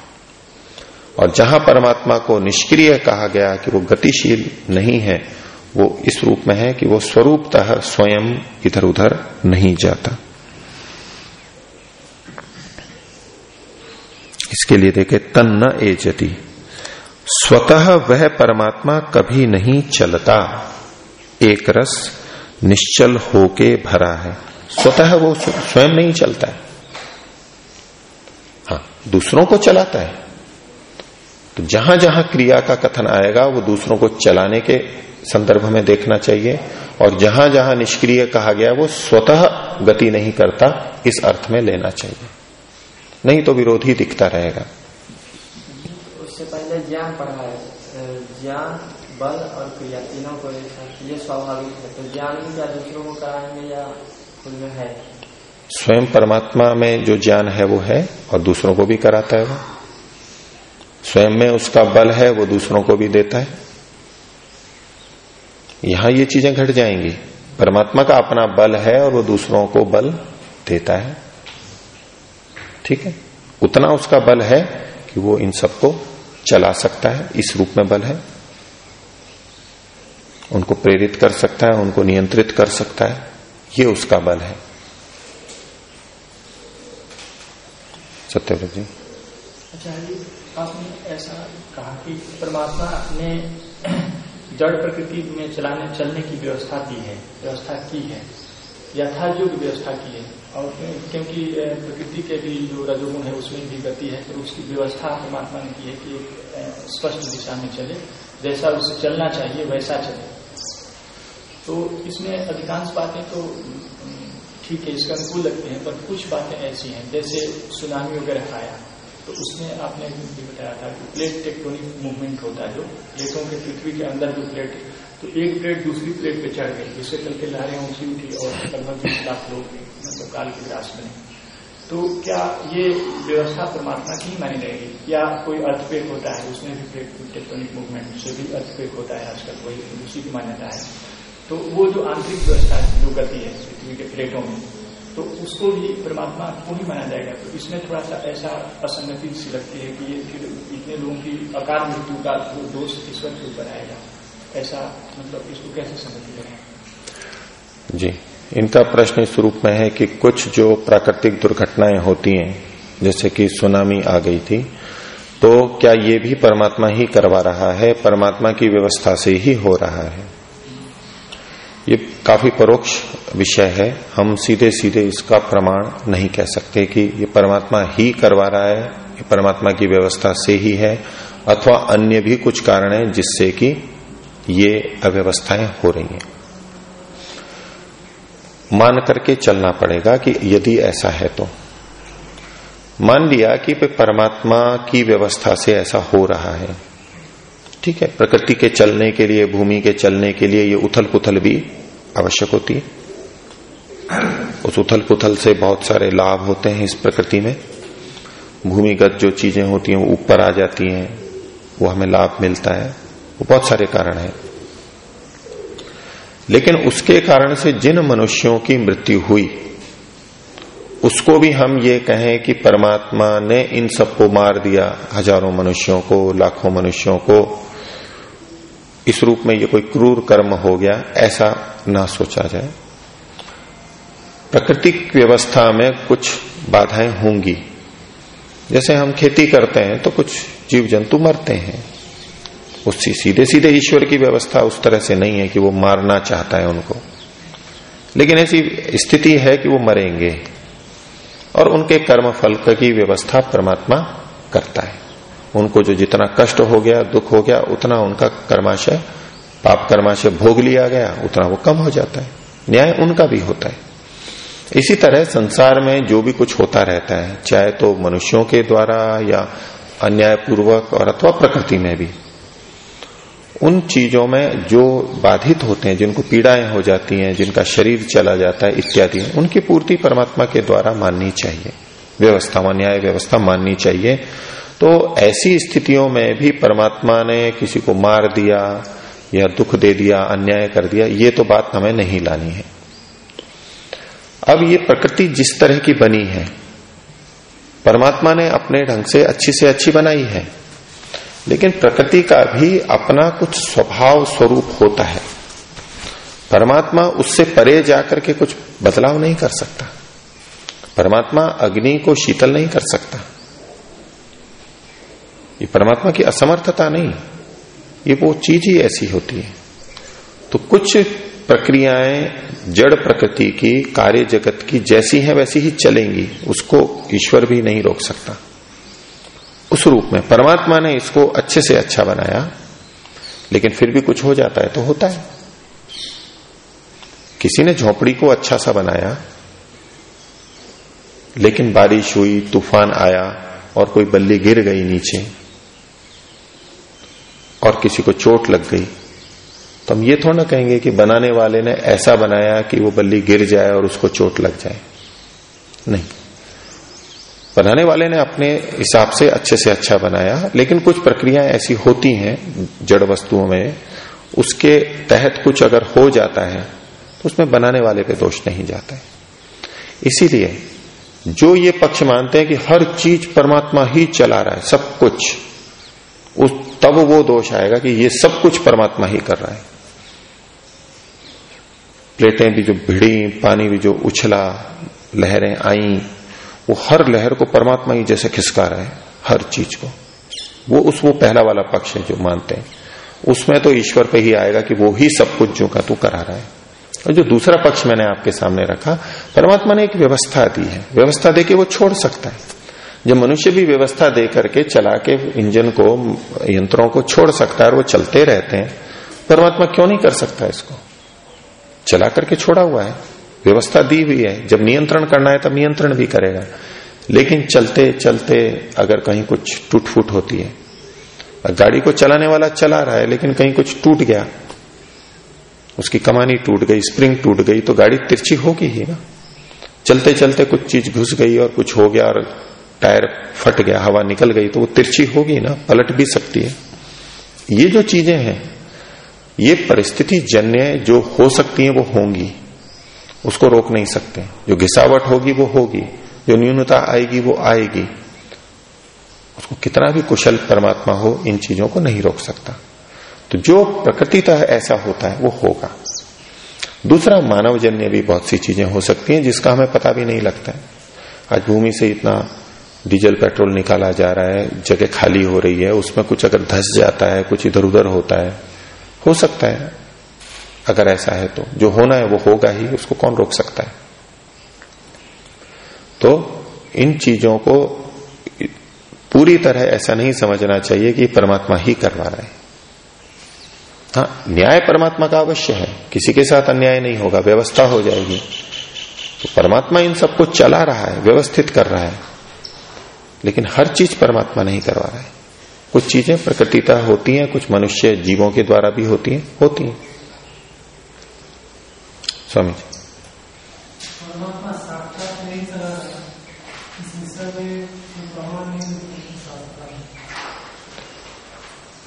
और जहाँ परमात्मा को निष्क्रिय कहा गया कि वो गतिशील नहीं है, वो इस रूप में है कि वो स्वरूपतः स्वयं इधर उधर नहीं जाता। इसके लिए देखे तन न एजती। स्वतः वह परमात्मा कभी नहीं चलता। एक रस निश्चल होके भरा है। स्वतः वो स्वयं नहीं चलता है। हाँ दूसरों को चलाता है। तो जहाँ जहाँ क्रिया का कथन आएगा, वो दूसरों को चलाने के संदर्भ में देखना चाहिए। और जहाँ जहाँ निष्क्रिय कहा गया, वो स्वतः गति नहीं करता, इस अर्थ में लेना चाहिए। नहीं तो विरोधी दिखता रहेगा। उससे पहले ज्ञान पढ़ा है ज्ञान बल और क्रिया तीनों को ये स्वाभाविक है। तो ज्ञान क्या दूसरों को कराएँगे या खुद में है? स्वयं परमात्मा में जो ज्ञान है वो है और दूसरों को भी कराता है वो। स्वयं में उसका बल है वो दूसरों को भी देता है। यहाँ ये चीज़ें घट जाएँगी। परमात्मा का अपना बल है और वो दूसरों को बल देता है। ठीक है? उतना उसका बल है कि वो इन सबको चला सकता है, इस रूप में बल है। उनको प्रेरित कर सकता है, उनको नियंत्रित कर सकता है, ये उसका बल है। सत्यव्रत जी। आचार्य आपने ऐसा कहा कि परमात्मा ने जड़ प्रकृति में चलाने, चलने की व्यवस्था की है, व्यवस्था की है, यथायुग व्यवस्था की है। और क्योंकि प्रकृति के भी जो रजोगुण है, उसमें भी गति है तो उसकी व्यवस्था परमात्मा ने की है कि स्पष्ट दिशा में चले। जैसा उसे चलना चाहिए, वैसा चले। तो इसमें अधिकांश बातें तो ठीक है, इसके अनुकूल लगते हैं, पर कुछ बातें ऐसी हैं, जैसे सुनामी वगैरह आया तो उसमें आपने भी बताया था कि प्लेट टेक्टोनिक मूवमेंट होता है जो, प्लेटों के पृथ्वी के अंदर जो प्लेट तो एक प्लेट दूसरी प्लेट पे चढ़ गई, जिससे चल के लहरें ऊँची उठी और लगभग बीस लाख लोग मतलब काल के ग्रास में। तो क्या ये व्यवस्था परमात्मा की ही मानी जाएगी? या कोई अर्थपेक होता है, उसमें भी टेक्टोनिक मूवमेंट से भी अर्थपेक होता है आजकल, वही उसी की मान्यता है। तो वो जो आंतरिक व्यवस्था जो गति है, पृथ्वी के प्लेटों में तो उसको भी परमात्मा को ही माना जाएगा। तो इसमें थोड़ा सा ऐसा असंगति सी लगती है कि ये फिर इतने लोगों की अकाल मृत्यु का दोष ईश्वर के ऊपर आएगा। ऐसा मतलब इसको कैसे संगति करें जी। इनका प्रश्न इस रूप में है कि कुछ जो प्राकृतिक दुर्घटनाएँ होती हैं, जैसे कि सुनामी आ गई थी तो क्या ये भी परमात्मा ही करवा रहा है? परमात्मा की व्यवस्था से ही हो रहा है। ये काफ़ी परोक्ष विषय है। हम सीधे सीधे इसका प्रमाण नहीं कह सकते कि ये परमात्मा ही करवा रहा है, ये परमात्मा की व्यवस्था से ही है, अथवा अन्य भी कुछ कारण है जिससे कि ये अव्यवस्थाएँ हो रही हैं। मान करके चलना पड़ेगा कि यदि ऐसा है तो। मान लिया कि परमात्मा की व्यवस्था से ऐसा हो रहा है। ठीक है, प्रकृति के चलने के लिए, भूमि के चलने के लिए ये उथल पुथल भी आवश्यक होती है। उस उथल पुथल से बहुत सारे लाभ होते हैं इस प्रकृति में। भूमिगत जो चीज़ें होती हैं, वो ऊपर आ जाती हैं, वो हमें लाभ मिलता है। वो बहुत सारे कारण हैं। लेकिन उसके कारण से जिन मनुष्यों की मृत्यु हुई, उसको भी हम ये कहें कि परमात्मा ने इन सबको मार दिया, हज़ारों मनुष्यों को, लाखों मनुष्यों को। इस रूप में ये कोई क्रूर कर्म हो गया, ऐसा ना सोचा जाए। प्राकृतिक व्यवस्था में कुछ बाधाएँ होंगी। जैसे हम खेती करते हैं तो कुछ जीव जंतु मरते हैं। उससे सीधे सीधे ईश्वर की व्यवस्था उस तरह से नहीं है कि वो मारना चाहता है उनको। लेकिन ऐसी स्थिति है कि वो मरेंगे और उनके कर्म फल की व्यवस्था परमात्मा करता है। उनको जो जितना कष्ट हो गया, दुख हो गया, उतना उनका कर्माशय, पाप कर्माशय भोग लिया गया, उतना वो कम हो जाता है। न्याय उनका भी होता है। इसी तरह संसार में जो भी कुछ होता रहता है, चाहे तो मनुष्यों के द्वारा या अन्यायपूर्वक और अथवा प्रकृति में भी उन चीज़ों में जो बाधित होते हैं, जिनको पीड़ाएँ हो जाती हैं, जिनका शरीर चला जाता है, इत्यादि, उनकी पूर्ति परमात्मा के द्वारा माननी चाहिए। व्यवस्था न्याय व्यवस्था माननी चाहिए। तो ऐसी स्थितियों में भी परमात्मा ने किसी को मार दिया या दुख दे दिया, अन्याय कर दिया, ये तो बात हमें नहीं लानी है। अब ये प्रकृति जिस तरह की बनी है, परमात्मा ने अपने ढंग से अच्छी से अच्छी बनाई है। लेकिन प्रकृति का भी अपना कुछ स्वभाव स्वरूप होता है। परमात्मा उससे परे जाकर के कुछ बदलाव नहीं कर सकता। परमात्मा अग्नि को शीतल नहीं कर सकता। ये परमात्मा की असमर्थता नहीं। ये वो चीज़ ही ऐसी होती है। तो कुछ प्रक्रियाएँ जड़ प्रकृति की, कार्य जगत की जैसी हैं, वैसी ही चलेंगी। उसको ईश्वर भी नहीं रोक सकता। उस रूप में। परमात्मा ने इसको अच्छे से अच्छा बनाया, लेकिन फिर भी कुछ हो जाता है तो होता है। किसी ने झोपड़ी को अच्छा सा बनाया, लेकिन बारिश हुई, तूफ़ान आया, और कोई बल्ली गिर गई नीचे, और किसी को चोट लग गई तो हम ये थोड़ा ना कहेंगे कि बनाने वाले ने ऐसा बनाया कि वो बल्ली गिर जाए और उसको चोट लग जाए। नहीं। बनाने वाले ने अपने हिसाब से अच्छे से अच्छा बनाया, लेकिन कुछ प्रक्रियाएँ ऐसी होती हैं जड़ वस्तुओं में, उसके तहत कुछ अगर हो जाता है तो उसमें बनाने वाले पे दोष नहीं जाता है। इसीलिए, जो ये पक्ष मानते हैं कि हर चीज़ परमात्मा ही चला रहा है, सब कुछ, उस, तब वो दोष आएगा कि ये सब कुछ परमात्मा ही कर रहा है। प्लेटें भी जो भिड़ी, पानी भी जो उछला, लहरें आई वो हर लहर को परमात्मा ही जैसे खिसका रहा है, हर चीज़ को। वो उस, वो पहला वाला पक्ष है जो मानते हैं। उसमें तो ईश्वर पे ही आएगा कि वो ही सब कुछ जो का तू करा रहा है। और जो दूसरा पक्ष मैंने आपके सामने रखा, परमात्मा ने एक व्यवस्था दी है। व्यवस्था दे के वो छोड़ सकता है। जब मनुष्य भी व्यवस्था दे करके चला के इंजन को, यंत्रों को छोड़ सकता है और वो चलते रहते हैं, परमात्मा क्यों नहीं कर सकता इसको? चला करके छोड़ा हुआ है। व्यवस्था दी हुई है। जब नियंत्रण करना है, तब नियंत्रण भी करेगा। लेकिन चलते चलते अगर कहीं कुछ टूट फूट होती है गाड़ी को चलाने वाला चला रहा है, लेकिन कहीं कुछ टूट गया, उसकी कमानी टूट गई, स्प्रिंग टूट गई तो गाड़ी तिरछी होगी ही ना। चलते चलते कुछ चीज़ घुस गई और कुछ हो गया और टायर फट गया, हवा निकल गई तो वो तिरछी होगी ना, पलट भी सकती है। ये जो चीज़ें हैं, ये परिस्थिति जन्य जो हो सकती है, वो होंगी। उसको रोक नहीं सकते। जो घिसावट होगी, वो होगी। जो न्यूनता आएगी, वो आएगी। उसको कितना भी कुशल परमात्मा हो, इन चीज़ों को नहीं रोक सकता। तो जो प्रकृतितः ऐसा होता है, वो होगा। दूसरा मानव जन्य भी बहुत सी चीज़ें हो सकती हैं, जिसका हमें पता भी नहीं लगता है। आज भूमि से इतना डीजल, पेट्रोल निकाला जा रहा है, जगह खाली हो रही है, उसमें कुछ अगर धस जाता है, कुछ इधर उधर होता है, हो सकता है। अगर ऐसा है तो। जो होना है वो होगा ही, उसको कौन रोक सकता है? तो इन चीज़ों को पूरी तरह ऐसा नहीं समझना चाहिए कि परमात्मा ही करवा रहा है। हाँ न्याय परमात्मा का अवश्य है। किसी के साथ अन्याय नहीं होगा, व्यवस्था हो जाएगी। तो परमात्मा इन सबको चला रहा है, व्यवस्थित कर रहा है। लेकिन हर चीज़ परमात्मा नहीं करवा रहा है। कुछ चीज़ें प्रकृतिता होती हैं, कुछ मनुष्य जीवों के द्वारा भी होती हैं होती हैं। स्वामी जी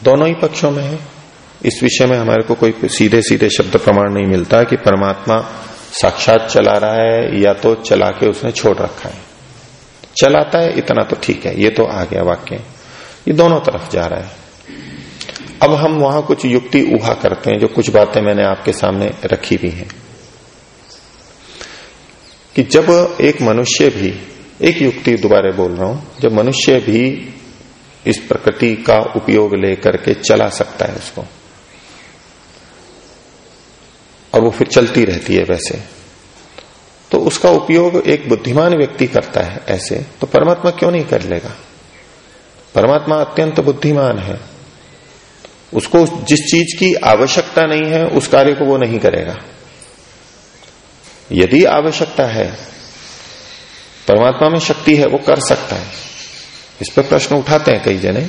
दोनों ही पक्षों में है। इस विषय में हमारे को कोई सीधे सीधे शब्द प्रमाण नहीं मिलता कि परमात्मा साक्षात चला रहा है या तो चला के उसने छोड़ रखा है। चलाता है, इतना तो ठीक है। ये तो आ गया वाक्य। ये दोनों तरफ़ जा रहा है। अब हम वहाँ कुछ युक्ति उहा करते हैं जो कुछ बातें मैंने आपके सामने रखी भी हैं। कि जब एक मनुष्य भी, एक युक्ति दोबारा बोल रहा हूँ, जब मनुष्य भी इस प्रकृति का उपयोग लेकर के चला सकता है उसको और वो फिर चलती रहती है वैसे तो उसका उपयोग एक बुद्धिमान व्यक्ति करता है ऐसे तो परमात्मा क्यों नहीं कर लेगा? परमात्मा अत्यंत बुद्धिमान है, उसको जिस चीज़ की आवश्यकता नहीं है, उस कार्य को वो नहीं करेगा। यदि आवश्यकता है, परमात्मा में शक्ति है, वो कर सकता है। इस पर प्रश्न उठाते हैं कई जने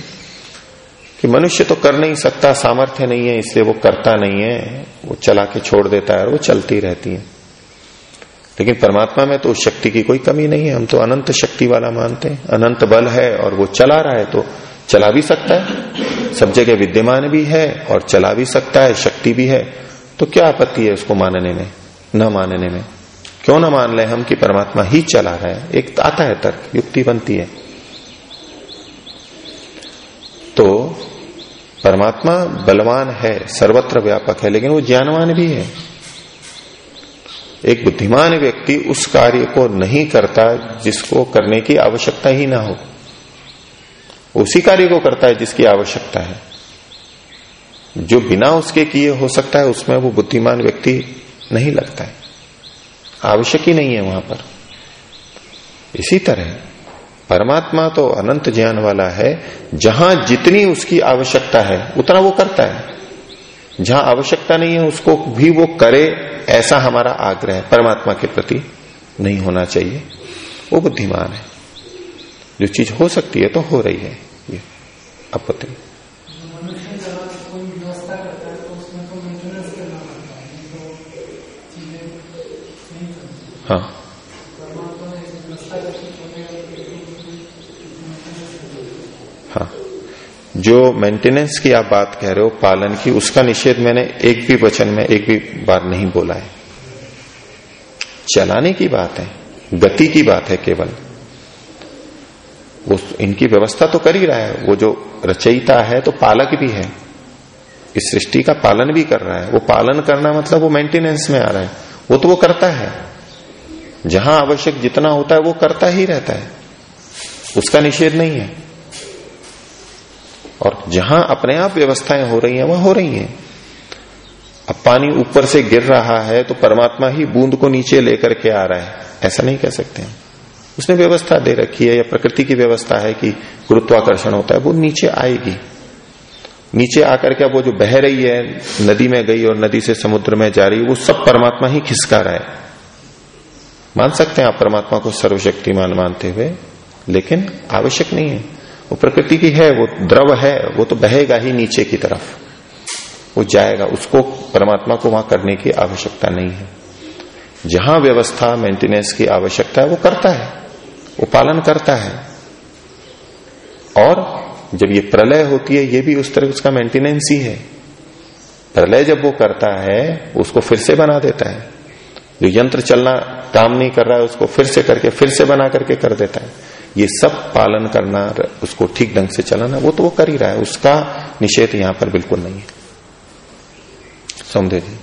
कि मनुष्य तो कर नहीं सकता, सामर्थ्य नहीं है, इसलिए वो करता नहीं है, वो चला के छोड़ देता है और वो चलती रहती है। लेकिन परमात्मा में तो उस शक्ति की कोई कमी नहीं है, हम तो अनंत शक्ति वाला मानते हैं, अनंत बल है और वो चला रहा है तो चला भी सकता है। सब जगह विद्यमान भी है और चला भी सकता है, शक्ति भी है तो क्या आपत्ति है उसको मानने में? न मानने में। क्यों ना मान ले हम कि परमात्मा ही चला रहा है, एक आता है तर्क, युक्ति बनती है। तो परमात्मा बलवान है, सर्वत्र व्यापक है, लेकिन वो ज्ञानवान भी है। एक बुद्धिमान व्यक्ति उस कार्य को नहीं करता जिसको करने की आवश्यकता ही ना हो। उसी कार्य को करता है जिसकी आवश्यकता है। जो बिना उसके किए हो सकता है, उसमें वो बुद्धिमान व्यक्ति नहीं लगता है। आवश्यक ही नहीं है वहाँ पर। इसी तरह परमात्मा तो अनंत ज्ञान वाला है, जहाँ जितनी उसकी आवश्यकता है, उतना वो करता है। जहाँ आवश्यकता नहीं है, उसको भी वो करे ऐसा हमारा आग्रह परमात्मा के प्रति नहीं होना चाहिए। वो बुद्धिमान है। जो चीज़ हो सकती है तो हो रही है। ये आपत्ति। हाँ। हाँ। जो मेंटेनेंस की आप बात कह रहे हो, पालन की, उसका निषेध मैंने एक भी वचन में, एक भी बार नहीं बोला है। चलाने की बात है, गति की बात है केवल। वो इनकी व्यवस्था तो कर ही रहा है, वो जो रचयिता है तो पालक भी है। इस सृष्टि का पालन भी कर रहा है। वो पालन करना मतलब वो मेंटेनेंस में आ रहा है। वो तो वो करता है। जहाँ आवश्यक जितना होता है वो करता ही रहता है। उसका निषेध नहीं है। और जहाँ अपने आप व्यवस्थाएँ हो रही हैं, वहाँ हो रही हैं। अब पानी ऊपर से गिर रहा है तो परमात्मा ही बूंद को नीचे लेकर के आ रहा है। ऐसा नहीं कह सकते हम उसने व्यवस्था दे रखी है, या प्रकृति की व्यवस्था है कि गुरुत्वाकर्षण होता है, वो नीचे आएगी। नीचे आकर के वो जो बह रही है, नदी में गई और नदी से समुद्र में जा रही वो सब परमात्मा ही खिसका रहा है। मान सकते हैं आप परमात्मा को सर्वशक्तिमान मानते हुए, लेकिन आवश्यक नहीं है। वो प्रकृति की है, वो द्रव है, वो तो बहेगा ही नीचे की तरफ़। वो जाएगा, उसको परमात्मा को वहाँ करने की आवश्यकता नहीं है। जहाँ व्यवस्था, मेंटेनेंस की आवश्यकता है, वो करता है, वो पालन करता है। और जब ये प्रलय होती है, ये भी उस तरह उसका मेंटेनेंस ही है। प्रलय जब वो करता है, उसको फिर से बना देता है। जो यंत्र चलना काम नहीं कर रहा है, उसको फिर से करके, फिर से बना करके कर देता है। ये सब पालन करना, उसको ठीक ढंग से चलाना, वो तो वो कर ही रहा है। उसका निषेध यहाँ पर बिल्कुल नहीं है। सौंदर्य जी।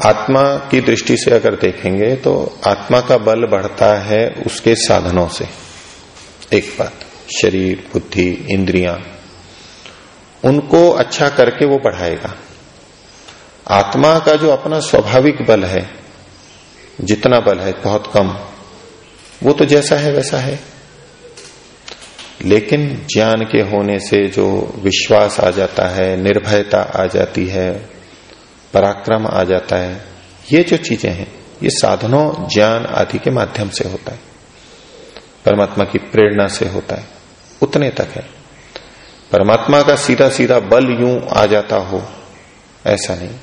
आत्मा की दृष्टि से अगर देखेंगे तो आत्मा का बल बढ़ता है उसके साधनों से। एक बात, शरीर, बुद्धि, इंद्रियाँ, उनको अच्छा करके वो बढ़ाएगा। आत्मा का जो अपना स्वाभाविक बल है, जितना बल है, बहुत कम, वो तो जैसा है वैसा है। लेकिन ज्ञान के होने से जो विश्वास आ जाता है, निर्भयता आ जाती है पराक्रम आ जाता है। ये जो चीज़ें हैं, ये साधनों ज्ञान आदि के माध्यम से होता है। परमात्मा की प्रेरणा से होता है। उतने तक है। परमात्मा का सीधा सीधा बल यूँ आ जाता हो, ऐसा नहीं।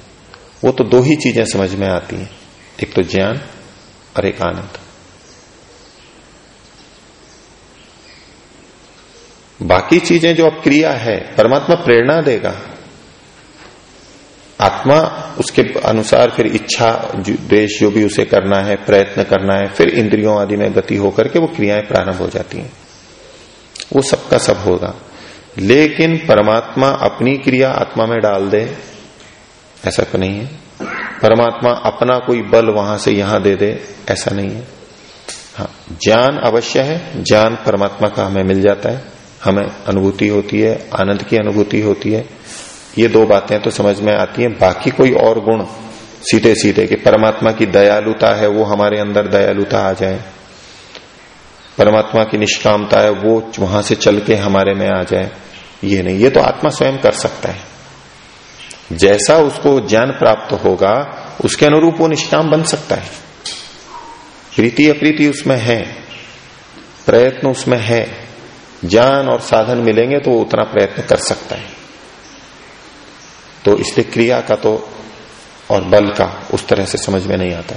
वो तो दो ही चीज़ें समझ में आती हैं। एक तो ज्ञान और एक आनंद। बाकी चीज़ें जो अब क्रिया है, परमात्मा प्रेरणा देगा। आत्मा, उसके अनुसार फिर इच्छा द्वेश जो भी उसे करना है, प्रयत्न करना है, फिर इंद्रियों आदि में गति होकर के वो क्रियाएँ प्रारंभ हो जाती हैं। वो सबका सब होगा। लेकिन परमात्मा अपनी क्रिया आत्मा में डाल दे, ऐसा तो नहीं है। परमात्मा अपना कोई बल वहाँ से यहाँ दे दे, ऐसा नहीं है। हाँ ज्ञान अवश्य है, ज्ञान परमात्मा का हमें मिल जाता है। हमें अनुभूति होती है, आनंद की अनुभूति होती है। ये दो बातें तो समझ में आती हैं। बाकी कोई और गुण सीधे सीधे कि परमात्मा की दयालुता है, वो हमारे अंदर दयालुता आ जाए। परमात्मा की निष्कामता है, वो वहाँ से चल के हमारे में आ जाए। ये नहीं, ये तो आत्मा स्वयं कर सकता है। जैसा उसको ज्ञान प्राप्त होगा, उसके अनुरूप वो निष्काम बन सकता है। प्रीति अप्रीति उसमें है, प्रयत्न उसमें है। ज्ञान और साधन मिलेंगे तो वो उतना प्रयत्न कर सकता है। तो इसलिए क्रिया का तो और बल का उस तरह से समझ में नहीं आता।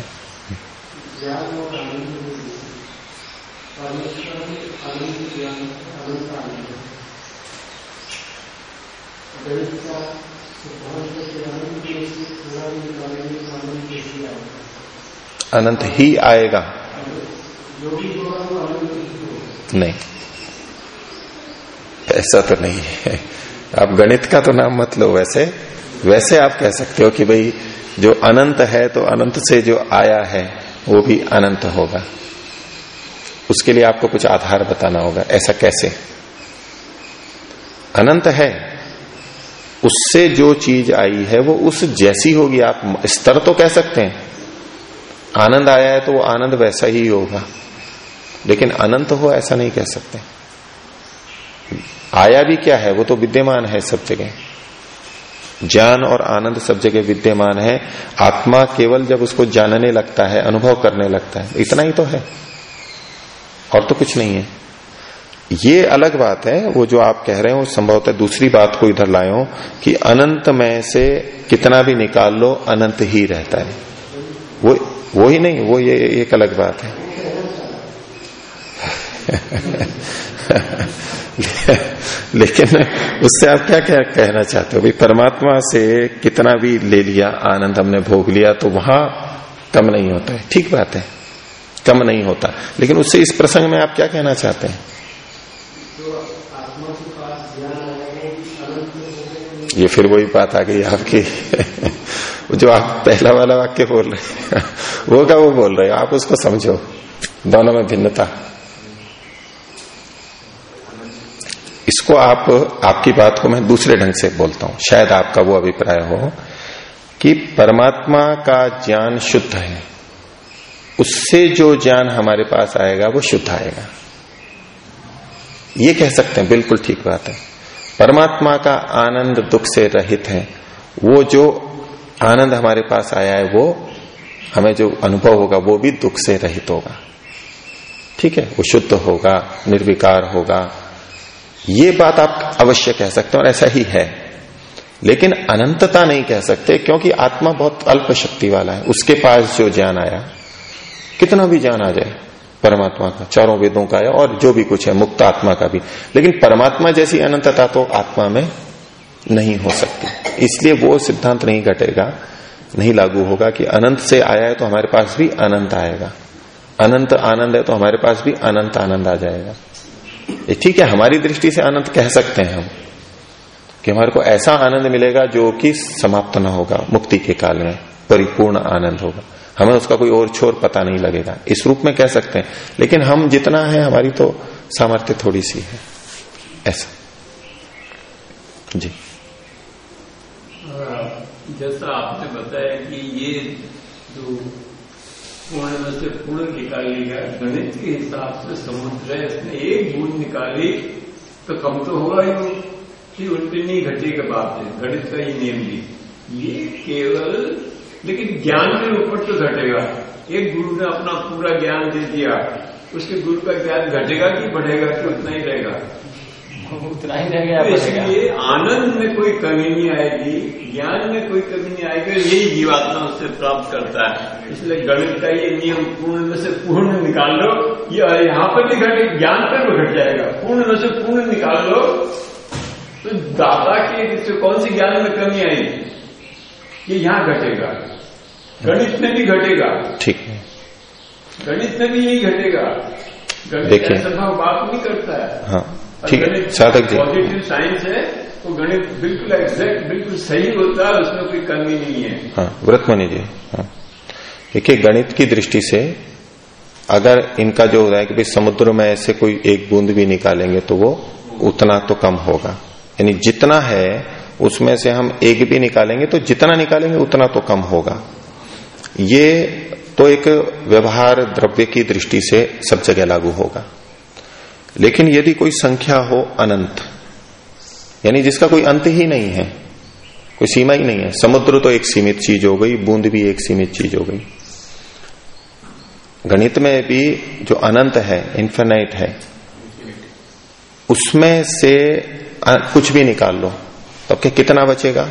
अनंत ही आएगा। नहीं, ऐसा तो नहीं है। आप गणित का तो नाम मत लो वैसे। वैसे आप कह सकते हो कि भाई, जो अनंत है तो अनंत से जो आया है, वो भी अनंत होगा। उसके लिए आपको कुछ आधार बताना होगा, ऐसा कैसे? अनंत है। उससे जो चीज़ आई है, वो उस जैसी होगी। आप स्तर तो कह सकते हैं। आनंद आया है तो वो आनंद वैसा ही होगा। लेकिन अनंत हो, ऐसा नहीं कह सकते। आया भी क्या है? वो तो विद्यमान है सब जगह। ज्ञान और आनंद सब जगह विद्यमान है। आत्मा केवल जब उसको जानने लगता है, अनुभव करने लगता है, इतना ही तो है। और तो कुछ नहीं है। ये अलग बात है, वो जो आप कह रहे हो, संभवतः दूसरी बात को इधर लाए कि अनंत में से कितना भी निकाल लो, अनंत ही रहता है। वो वो ही नहीं, वो ये, एक अलग बात है। लेकिन उससे आप क्या क्या कहना चाहते हो? भाई परमात्मा से कितना भी ले लिया, आनंद हमने भोग लिया तो वहाँ कम नहीं होता है। ठीक बात है। कम नहीं होता। लेकिन उससे इस प्रसंग में आप क्या कहना चाहते हैं? ये फिर वही बात आ गई आपकी। जो आप पहला वाला वाक्य बोल रहे हैं, वो क्या वो बोल रहे हो? आप उसको समझो। दोनों में भिन्नता। इसको आप, आपकी बात को मैं दूसरे ढंग से बोलता हूँ। शायद आपका वो अभिप्राय हो कि परमात्मा का ज्ञान शुद्ध है। उससे जो ज्ञान हमारे पास आएगा, वो शुद्ध आएगा। ये कह सकते हैं, बिल्कुल ठीक बात है। परमात्मा का आनंद दुख से रहित है। वो जो आनंद हमारे पास आया है, वो हमें जो अनुभव होगा, वो भी दुख से रहित होगा। ठीक है? वो शुद्ध होगा, निर्विकार होगा। ये बात आप अवश्य कह सकते हैं और ऐसा ही है। लेकिन अनंतता नहीं कह सकते, क्योंकि आत्मा बहुत अल्प शक्ति वाला है। उसके पास जो ज्ञान आया, कितना भी ज्ञान आ जाए, परमात्मा का, चारों वेदों का है और जो भी कुछ है, मुक्त आत्मा का भी। लेकिन परमात्मा जैसी अनंतता तो आत्मा में नहीं हो सकती। इसलिए वो सिद्धांत नहीं घटेगा, नहीं लागू होगा कि अनंत से आया है तो हमारे पास भी अनंत आएगा। अनंत आनंद है तो हमारे पास भी अनंत आनंद आ जाएगा। ये ठीक है, हमारी दृष्टि से आनंद कह सकते हैं हम कि हमारे को ऐसा आनंद मिलेगा जो कि समाप्त न होगा, मुक्ति के काल में परिपूर्ण आनंद होगा। हमें उसका कोई और छोर पता नहीं लगेगा। इस रूप में कह सकते हैं। लेकिन हम जितना है, हमारी तो सामर्थ्य थोड़ी सी है। ऐसा। जी। जैसा आपने बताया कि ये जो में से पूर्ण निकालेगा गणित के हिसाब से समुद्र है, इसने एक बूंद निकाली तो कम तो होगा ही कि उल्टी नहीं घटेगा बात है गणित का ही नियम भी ये केवल, लेकिन ज्ञान के ऊपर तो घटेगा। एक गुरु ने अपना पूरा ज्ञान दे दिया, उसके गुरु का ज्ञान घटेगा कि बढ़ेगा कि उतना ही रहेगा? उतना ही रह गया तो इसलिए आनंद में कोई कमी नहीं आएगी ज्ञान में कोई कमी नहीं आएगी यही जीवात्मा उससे प्राप्त करता है। इसलिए गणित का ये नियम पूर्ण में से पूर्ण निकाल लो। ये यहाँ पर भी घटे ज्ञान पर भी घट जाएगा। पूर्ण में से पूर्ण निकाल लो। तो दादा के कौन सी ज्ञान में कमी आएगी? ये यहाँ घटेगा। गणित में भी घटेगा। ठीक। है गणित में भी यही घटेगा। गणित बात नहीं करता है। हाँ। ठीक है साधक जी। पॉजिटिव साइंस है तो गणित बिल्कुल एग्जैक्ट बिल्कुल सही होता है उसमें कोई कमी नहीं है। हाँ व्रतमणि जी हाँ। देखिए गणित की दृष्टि से अगर इनका जो हो रहा है कि भाई समुद्र में ऐसे कोई एक बूंद भी निकालेंगे तो वो उतना तो कम होगा। यानी जितना है उसमें से हम एक भी निकालेंगे तो जितना निकालेंगे उतना तो कम होगा। ये तो एक व्यवहार द्रव्य की दृष्टि से सब जगह लागू होगा। लेकिन यदि कोई संख्या हो अनंत, यानी जिसका कोई अंत ही नहीं है, कोई सीमा ही नहीं है, समुद्र तो एक सीमित चीज़ हो गई, बूंद भी एक सीमित चीज़ हो गई। गणित में भी जो अनंत है इन्फेनाइट है, उसमें से कुछ भी निकाल लो तो क्या कितना बचेगा?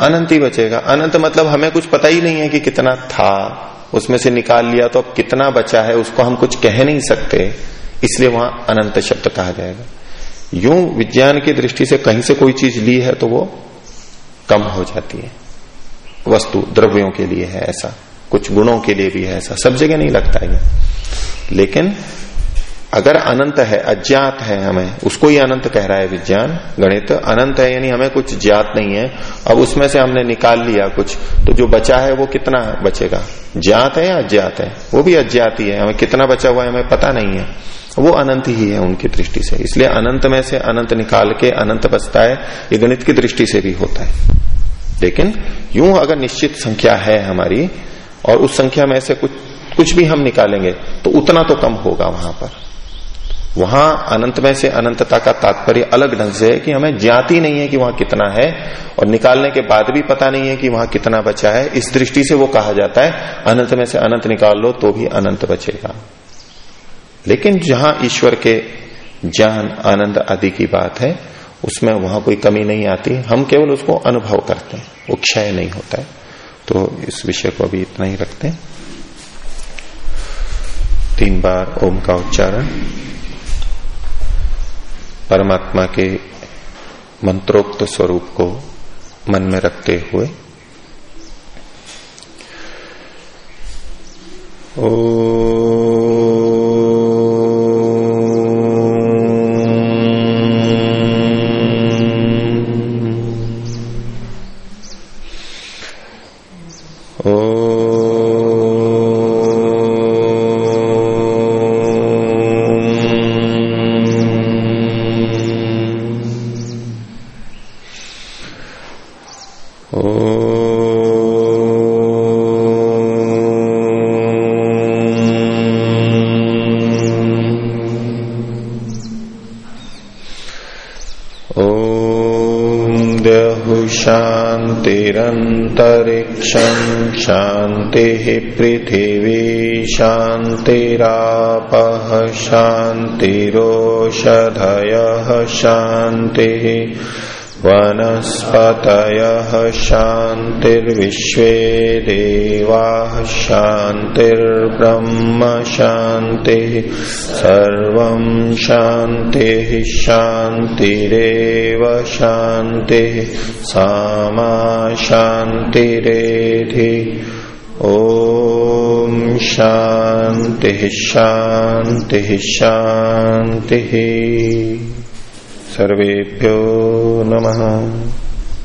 अनंत ही बचेगा। अनंत मतलब हमें कुछ पता ही नहीं है कि कितना था। उसमें से निकाल लिया तो अब कितना बचा है उसको हम कुछ कह नहीं सकते। इसलिए वहाँ अनंत शब्द कहा जाएगा। यूँ विज्ञान की दृष्टि से कहीं से कोई चीज़ ली है तो वो कम हो जाती है। वस्तु द्रव्यों के लिए है ऐसा, कुछ गुणों के लिए भी है ऐसा, सब जगह नहीं लगता है लेकिन अगर अनंत है, अज्ञात है हमें, उसको ही अनंत कह रहा है विज्ञान, गणित। अनंत है, यानी हमें कुछ ज्ञात नहीं है। अब उसमें से हमने निकाल लिया कुछ तो जो बचा है वो कितना बचेगा? ज्ञात है या अज्ञात है? वो भी अज्ञात ही है। हमें कितना बचा हुआ है हमें पता नहीं है। वो अनंत ही है उनकी दृष्टि से। इसलिए अनंत में से अनंत निकाल के अनंत बचता है, ये गणित की दृष्टि से भी होता है। लेकिन यूँ अगर निश्चित संख्या है हमारी, और उस संख्या में से कुछ कुछ भी हम निकालेंगे तो उतना तो कम होगा वहाँ पर। वहाँ अनंत में से अनंतता का तात्पर्य अलग ढंग से है कि हमें ज्ञात नहीं है कि वहाँ कितना है, और निकालने के बाद भी पता नहीं है कि वहाँ कितना बचा है। इस दृष्टि से वो कहा जाता है, अनंत में से अनंत निकाल लो तो भी अनंत बचेगा। लेकिन जहाँ ईश्वर के ज्ञान आनंद आदि की बात है, उसमें वहाँ कोई कमी नहीं आती। हम केवल उसको अनुभव करते हैं, वो क्षय नहीं होता है। तो इस विषय को अभी इतना ही रखते हैं। तीन बार ओम का उच्चारण। परमात्मा के मंत्रोक्त स्वरूप को मन में रखते हुए। ओ पृथिवी शान्तिरापः शान्तिरोषधयः शान्तिः वनस्पतयः शान्तिर्विश्वे देवाः शान्तिर्ब्रह्म शान्तिः सर्वम् शान्तिः शान्तिरेव शान्तिः सामा शान्तिरेधि। ओम शांति शांति शांति सर्वेभ्यो नमः।